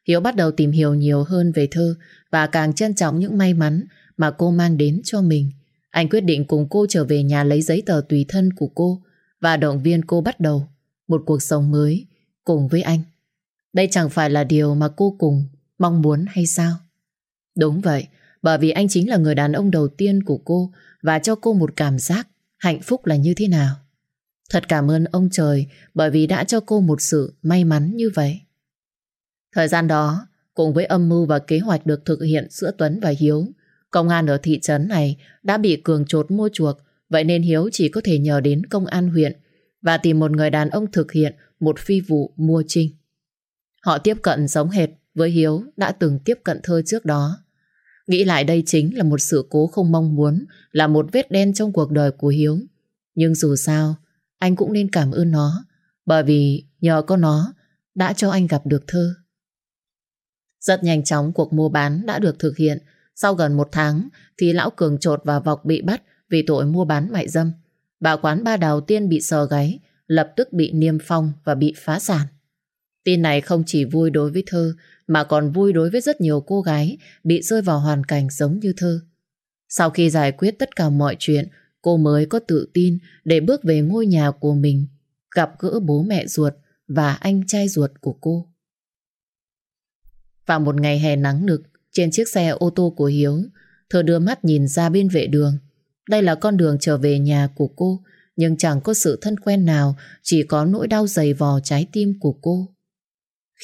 S1: Hiếu bắt đầu tìm hiểu nhiều hơn về thơ và càng trân trọng những may mắn mà cô mang đến cho mình. Anh quyết định cùng cô trở về nhà lấy giấy tờ tùy thân của cô và động viên cô bắt đầu một cuộc sống mới cùng với anh. Đây chẳng phải là điều mà cô cùng mong muốn hay sao? Đúng vậy, bởi vì anh chính là người đàn ông đầu tiên của cô và cho cô một cảm giác hạnh phúc là như thế nào. Thật cảm ơn ông trời bởi vì đã cho cô một sự may mắn như vậy. Thời gian đó, cùng với âm mưu và kế hoạch được thực hiện giữa Tuấn và Hiếu, công an ở thị trấn này đã bị cường trột mua chuộc, vậy nên Hiếu chỉ có thể nhờ đến công an huyện và tìm một người đàn ông thực hiện một phi vụ mua trinh. Họ tiếp cận giống hệt với Hiếu đã từng tiếp cận thơ trước đó. Nghĩ lại đây chính là một sự cố không mong muốn, là một vết đen trong cuộc đời của Hiếu. Nhưng dù sao, anh cũng nên cảm ơn nó, bởi vì nhờ có nó đã cho anh gặp được thơ. Rất nhanh chóng cuộc mua bán đã được thực hiện. Sau gần một tháng thì lão Cường trột và Vọc bị bắt vì tội mua bán mại dâm. Bà quán ba đầu tiên bị sờ gáy, lập tức bị niêm phong và bị phá sản. Tin này không chỉ vui đối với Thơ mà còn vui đối với rất nhiều cô gái bị rơi vào hoàn cảnh giống như Thơ. Sau khi giải quyết tất cả mọi chuyện, cô mới có tự tin để bước về ngôi nhà của mình, gặp gỡ bố mẹ ruột và anh trai ruột của cô. Vào một ngày hè nắng nực, trên chiếc xe ô tô của Hiếu, Thơ đưa mắt nhìn ra bên vệ đường. Đây là con đường trở về nhà của cô, nhưng chẳng có sự thân quen nào, chỉ có nỗi đau dày vò trái tim của cô.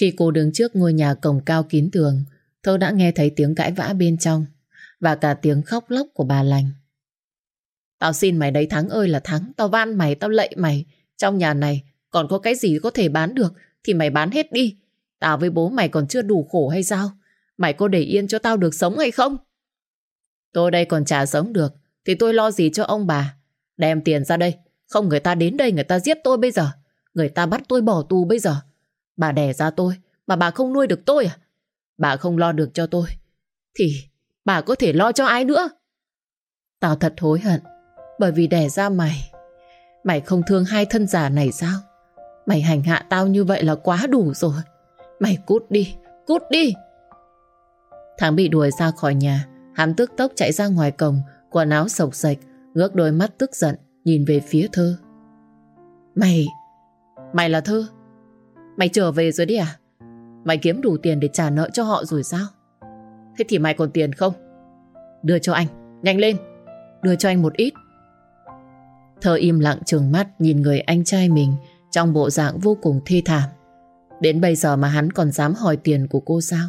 S1: Khi cô đứng trước ngôi nhà cổng cao kín tường, Thơ đã nghe thấy tiếng cãi vã bên trong và cả tiếng khóc lóc của bà lành. Tao xin mày đấy Thắng ơi là Thắng, tao van mày, tao lạy mày. Trong nhà này còn có cái gì có thể bán được thì mày bán hết đi. Tao với bố mày còn chưa đủ khổ hay sao? Mày có để yên cho tao được sống hay không? Tôi đây còn chả sống được thì tôi lo gì cho ông bà. Đem tiền ra đây, không người ta đến đây người ta giết tôi bây giờ. Người ta bắt tôi bỏ tù bây giờ. Bà đẻ ra tôi, mà bà không nuôi được tôi à? Bà không lo được cho tôi, thì bà có thể lo cho ai nữa? Tao thật hối hận, bởi vì đẻ ra mày. Mày không thương hai thân giả này sao? Mày hành hạ tao như vậy là quá đủ rồi. Mày cút đi, cút đi. Thắng bị đuổi ra khỏi nhà, hắn tức tốc chạy ra ngoài cổng, quần áo sộc sạch, ngước đôi mắt tức giận, nhìn về phía thơ. Mày, mày là thơ? Mày trở về rồi đi à? Mày kiếm đủ tiền để trả nợ cho họ rồi sao? Thế thì mày còn tiền không? Đưa cho anh, nhanh lên. Đưa cho anh một ít. Thơ im lặng trừng mắt nhìn người anh trai mình trong bộ dạng vô cùng thê thảm. Đến bây giờ mà hắn còn dám hỏi tiền của cô sao?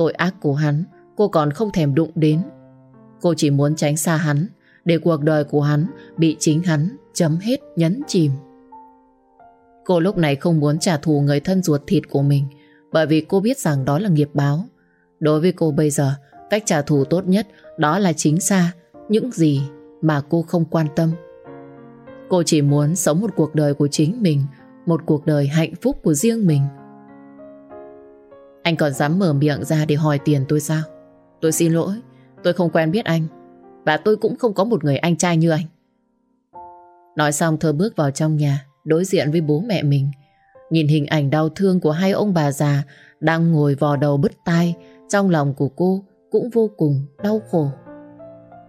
S1: Tội ác của hắn cô còn không thèm đụng đến. Cô chỉ muốn tránh xa hắn để cuộc đời của hắn bị chính hắn chấm hết nhấn chìm. Cô lúc này không muốn trả thù người thân ruột thịt của mình bởi vì cô biết rằng đó là nghiệp báo. Đối với cô bây giờ, cách trả thù tốt nhất đó là chính xa những gì mà cô không quan tâm. Cô chỉ muốn sống một cuộc đời của chính mình, một cuộc đời hạnh phúc của riêng mình. Anh còn dám mở miệng ra để hỏi tiền tôi sao? Tôi xin lỗi, tôi không quen biết anh và tôi cũng không có một người anh trai như anh. Nói xong thơ bước vào trong nhà đối diện với bố mẹ mình. Nhìn hình ảnh đau thương của hai ông bà già đang ngồi vò đầu bứt tai, trong lòng của cô cũng vô cùng đau khổ.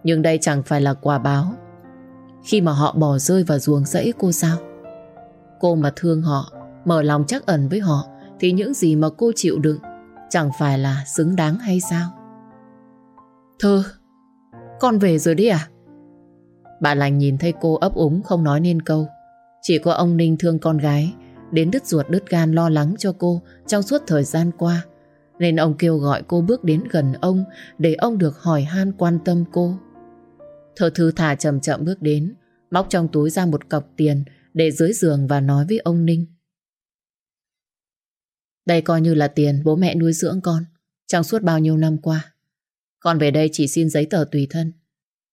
S1: Nhưng đây chẳng phải là quả báo. Khi mà họ bỏ rơi vào ruồng rẫy cô sao? Cô mà thương họ, mở lòng chắc ẩn với họ, thì những gì mà cô chịu đựng chẳng phải là xứng đáng hay sao? Thơ, con về rồi đi à? Bà lành nhìn thấy cô ấp úng không nói nên câu. Chỉ có ông Ninh thương con gái Đến đứt ruột đứt gan lo lắng cho cô Trong suốt thời gian qua Nên ông kêu gọi cô bước đến gần ông Để ông được hỏi han quan tâm cô Thơ thư thả chậm chậm bước đến Móc trong túi ra một cọc tiền Để dưới giường và nói với ông Ninh đây coi như là tiền bố mẹ nuôi dưỡng con Trong suốt bao nhiêu năm qua Con về đây chỉ xin giấy tờ tùy thân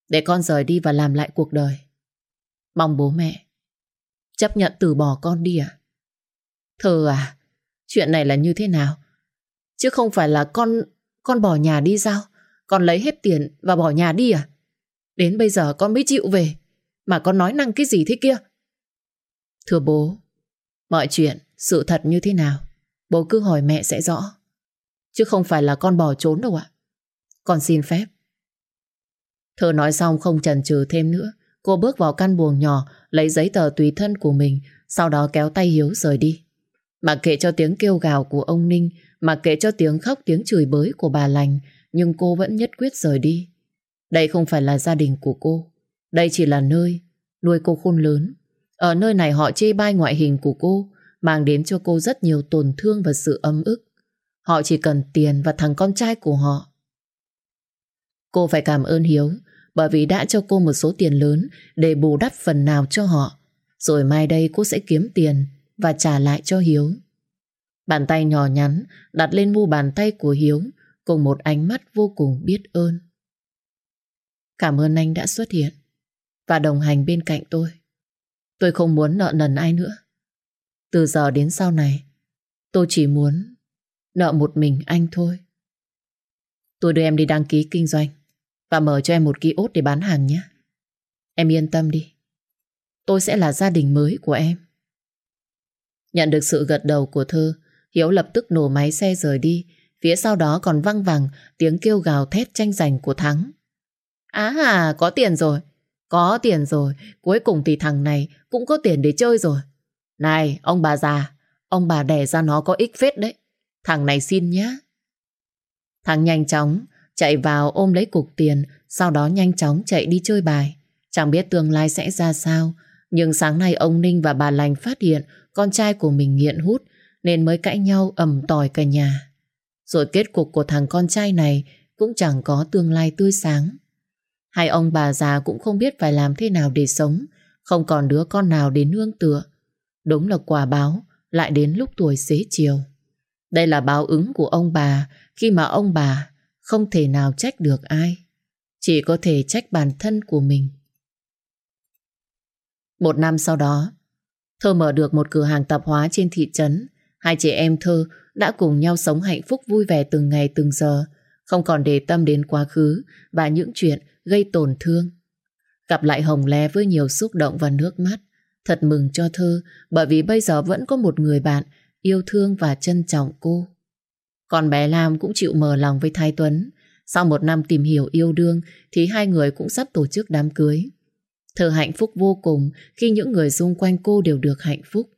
S1: Để con rời đi và làm lại cuộc đời Mong bố mẹ Chấp nhận từ bỏ con đi à? Thơ à, chuyện này là như thế nào? Chứ không phải là con con bỏ nhà đi sao? Con lấy hết tiền và bỏ nhà đi à? Đến bây giờ con mới chịu về. Mà con nói năng cái gì thế kia? Thưa bố, mọi chuyện, sự thật như thế nào? Bố cứ hỏi mẹ sẽ rõ. Chứ không phải là con bỏ trốn đâu ạ. Con xin phép. Thơ nói xong không chần chừ thêm nữa. Cô bước vào căn buồng nhỏ lấy giấy tờ tùy thân của mình, sau đó kéo tay Hiếu rời đi. Mặc kệ cho tiếng kêu gào của ông Ninh, mặc kệ cho tiếng khóc tiếng chửi bới của bà lành, nhưng cô vẫn nhất quyết rời đi. Đây không phải là gia đình của cô. Đây chỉ là nơi nuôi cô khôn lớn. Ở nơi này họ chê bai ngoại hình của cô, mang đến cho cô rất nhiều tổn thương và sự ấm ức. Họ chỉ cần tiền và thằng con trai của họ. Cô phải cảm ơn Hiếu, bởi vì đã cho cô một số tiền lớn để bù đắp phần nào cho họ. Rồi mai đây cô sẽ kiếm tiền và trả lại cho Hiếu. Bàn tay nhỏ nhắn đặt lên mu bàn tay của Hiếu, cùng một ánh mắt vô cùng biết ơn. Cảm ơn anh đã xuất hiện và đồng hành bên cạnh tôi. Tôi không muốn nợ nần ai nữa. Từ giờ đến sau này, tôi chỉ muốn nợ một mình anh thôi. Tôi đưa em đi đăng ký kinh doanh và mở cho em một ký ốt để bán hàng nhé. Em yên tâm đi. Tôi sẽ là gia đình mới của em. Nhận được sự gật đầu của Thơ, Hiếu lập tức nổ máy xe rời đi. Phía sau đó còn văng vẳng tiếng kêu gào thét tranh giành của Thắng. Á à, có tiền rồi. Có tiền rồi. Cuối cùng thì thằng này cũng có tiền để chơi rồi. Này, ông bà già, ông bà đẻ ra nó có ích phết đấy. Thằng này xin nhé. Thằng nhanh chóng chạy vào ôm lấy cục tiền, sau đó nhanh chóng chạy đi chơi bài. Chẳng biết tương lai sẽ ra sao, nhưng sáng nay ông Ninh và bà Lành phát hiện con trai của mình nghiện hút nên mới cãi nhau ầm tỏi cả nhà. Rồi kết cục của thằng con trai này cũng chẳng có tương lai tươi sáng. Hai ông bà già cũng không biết phải làm thế nào để sống, không còn đứa con nào để nương tựa. Đúng là quả báo, lại đến lúc tuổi xế chiều. Đây là báo ứng của ông bà khi mà ông bà không thể nào trách được ai. Chỉ có thể trách bản thân của mình. Một năm sau đó, Thơ mở được một cửa hàng tạp hóa trên thị trấn. Hai chị em Thơ đã cùng nhau sống hạnh phúc vui vẻ từng ngày từng giờ, không còn để tâm đến quá khứ và những chuyện gây tổn thương. Gặp lại Hồng Lé với nhiều xúc động và nước mắt. Thật mừng cho Thơ bởi vì bây giờ vẫn có một người bạn yêu thương và trân trọng cô. Còn bé Lam cũng chịu mở lòng với Thái Tuấn. Sau một năm tìm hiểu yêu đương thì hai người cũng sắp tổ chức đám cưới. Thơ hạnh phúc vô cùng khi những người xung quanh cô đều được hạnh phúc.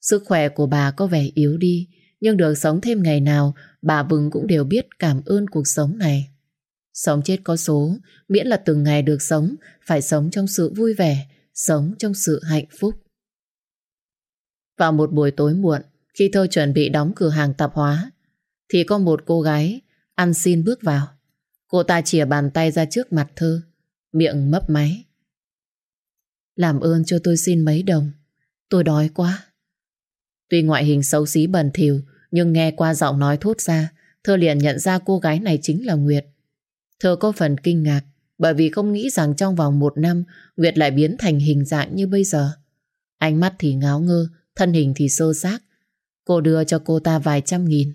S1: Sức khỏe của bà có vẻ yếu đi, nhưng được sống thêm ngày nào, bà Vừng cũng đều biết cảm ơn cuộc sống này. Sống chết có số, miễn là từng ngày được sống, phải sống trong sự vui vẻ, sống trong sự hạnh phúc. Vào một buổi tối muộn, khi Thơ chuẩn bị đóng cửa hàng tạp hóa, thì có một cô gái ăn xin bước vào. Cô ta chìa bàn tay ra trước mặt Thơ, miệng mấp máy. Làm ơn cho tôi xin mấy đồng, tôi đói quá. Tuy ngoại hình xấu xí bẩn thỉu, nhưng nghe qua giọng nói thốt ra, Thơ liền nhận ra cô gái này chính là Nguyệt. Thơ có phần kinh ngạc, bởi vì không nghĩ rằng trong vòng một năm Nguyệt lại biến thành hình dạng như bây giờ. Ánh mắt thì ngáo ngơ, thân hình thì sơ xác. Cô đưa cho cô ta vài trăm nghìn.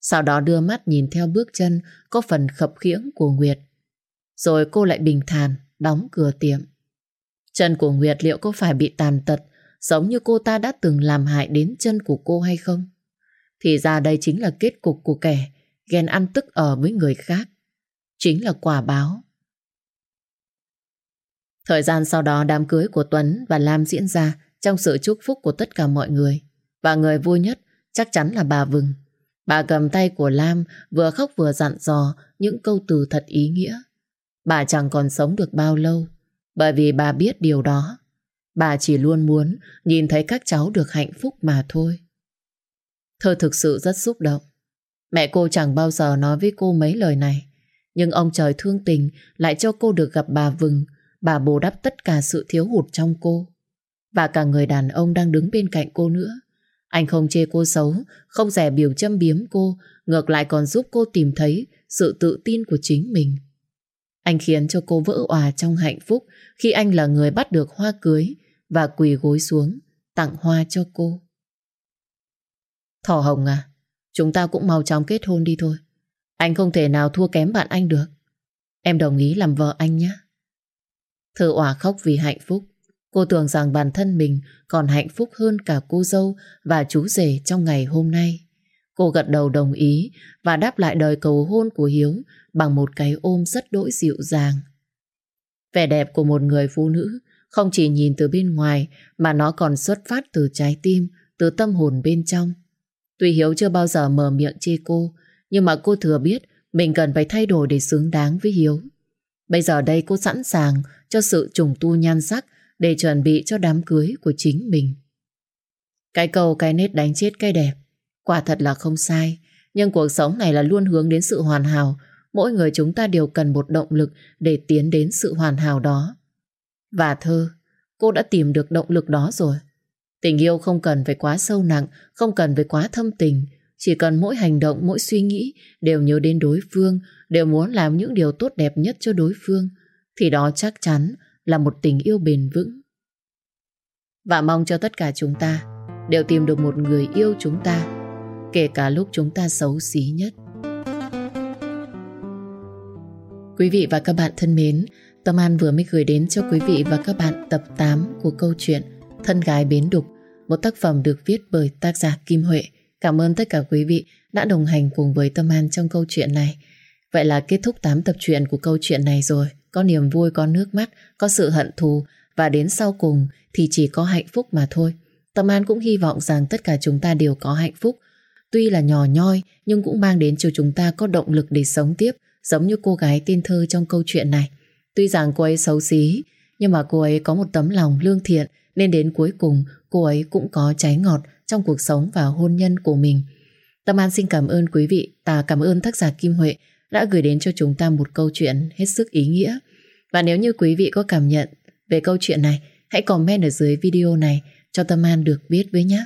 S1: Sau đó đưa mắt nhìn theo bước chân có phần khập khiễng của Nguyệt. Rồi cô lại bình thản đóng cửa tiệm. Chân của Nguyệt liệu có phải bị tàn tật giống như cô ta đã từng làm hại đến chân của cô hay không? Thì ra đây chính là kết cục của kẻ ghen ăn tức ở với người khác. Chính là quả báo. Thời gian sau đó đám cưới của Tuấn và Lam diễn ra trong sự chúc phúc của tất cả mọi người. Và người vui nhất chắc chắn là bà Vừng. Bà cầm tay của Lam vừa khóc vừa dặn dò những câu từ thật ý nghĩa. Bà chẳng còn sống được bao lâu, bởi vì bà biết điều đó. Bà chỉ luôn muốn nhìn thấy các cháu được hạnh phúc mà thôi. Thơ thực sự rất xúc động. Mẹ cô chẳng bao giờ nói với cô mấy lời này. Nhưng ông trời thương tình lại cho cô được gặp bà Vừng. Bà bù đắp tất cả sự thiếu hụt trong cô. Và cả người đàn ông đang đứng bên cạnh cô nữa. Anh không chê cô xấu, không rẻ biểu châm biếm cô, ngược lại còn giúp cô tìm thấy sự tự tin của chính mình. Anh khiến cho cô vỡ òa trong hạnh phúc khi anh là người bắt được hoa cưới và quỳ gối xuống tặng hoa cho cô. Thỏ Hồng à, chúng ta cũng mau chóng kết hôn đi thôi. Anh không thể nào thua kém bạn anh được. Em đồng ý làm vợ anh nhé. Thơ òa khóc vì hạnh phúc. Cô tưởng rằng bản thân mình còn hạnh phúc hơn cả cô dâu và chú rể trong ngày hôm nay. Cô gật đầu đồng ý và đáp lại đời cầu hôn của Hiếu bằng một cái ôm rất đỗi dịu dàng. Vẻ đẹp của một người phụ nữ Không chỉ nhìn từ bên ngoài mà nó còn xuất phát từ trái tim, từ tâm hồn bên trong. Tuy Hiếu chưa bao giờ mở miệng chê cô, nhưng mà cô thừa biết mình cần phải thay đổi để xứng đáng với Hiếu. Bây giờ đây cô sẵn sàng cho sự trùng tu nhan sắc để chuẩn bị cho đám cưới của chính mình. Cái câu cái nết đánh chết cái đẹp, quả thật là không sai. Nhưng cuộc sống này là luôn hướng đến sự hoàn hảo. Mỗi người chúng ta đều cần một động lực để tiến đến sự hoàn hảo đó. Và thơ, cô đã tìm được động lực đó rồi. Tình yêu không cần phải quá sâu nặng, không cần phải quá thâm tình. Chỉ cần mỗi hành động, mỗi suy nghĩ đều nhớ đến đối phương, đều muốn làm những điều tốt đẹp nhất cho đối phương. Thì đó chắc chắn là một tình yêu bền vững. Và mong cho tất cả chúng ta đều tìm được một người yêu chúng ta, kể cả lúc chúng ta xấu xí nhất. Quý vị và các bạn thân mến, Tâm An vừa mới gửi đến cho quý vị và các bạn tập 8 của câu chuyện Thân gái bến đục, một tác phẩm được viết bởi tác giả Kim Huệ. Cảm ơn tất cả quý vị đã đồng hành cùng với Tâm An trong câu chuyện này. Vậy là kết thúc 8 tập truyện của câu chuyện này rồi. Có niềm vui, có nước mắt, có sự hận thù và đến sau cùng thì chỉ có hạnh phúc mà thôi. Tâm An cũng hy vọng rằng tất cả chúng ta đều có hạnh phúc. Tuy là nhỏ nhoi nhưng cũng mang đến cho chúng ta có động lực để sống tiếp giống như cô gái tên thơ trong câu chuyện này. Tuy rằng cô ấy xấu xí nhưng mà cô ấy có một tấm lòng lương thiện nên đến cuối cùng cô ấy cũng có trái ngọt trong cuộc sống và hôn nhân của mình. Tâm An xin cảm ơn quý vị và cảm ơn tác giả Kim Huệ đã gửi đến cho chúng ta một câu chuyện hết sức ý nghĩa. Và nếu như quý vị có cảm nhận về câu chuyện này, hãy comment ở dưới video này cho Tâm An được biết với nhé.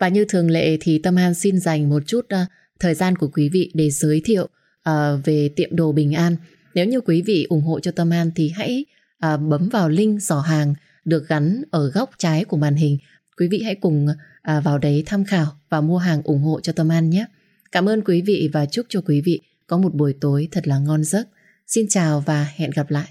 S1: Và như thường lệ thì Tâm An xin dành một chút uh, thời gian của quý vị để giới thiệu uh, về tiệm đồ Bình An. Nếu như quý vị ủng hộ cho Tâm An thì hãy uh, bấm vào link giỏ hàng được gắn ở góc trái của màn hình. Quý vị hãy cùng uh, vào đấy tham khảo và mua hàng ủng hộ cho Tâm An nhé. Cảm ơn quý vị và chúc cho quý vị có một buổi tối thật là ngon giấc. Xin chào và hẹn gặp lại.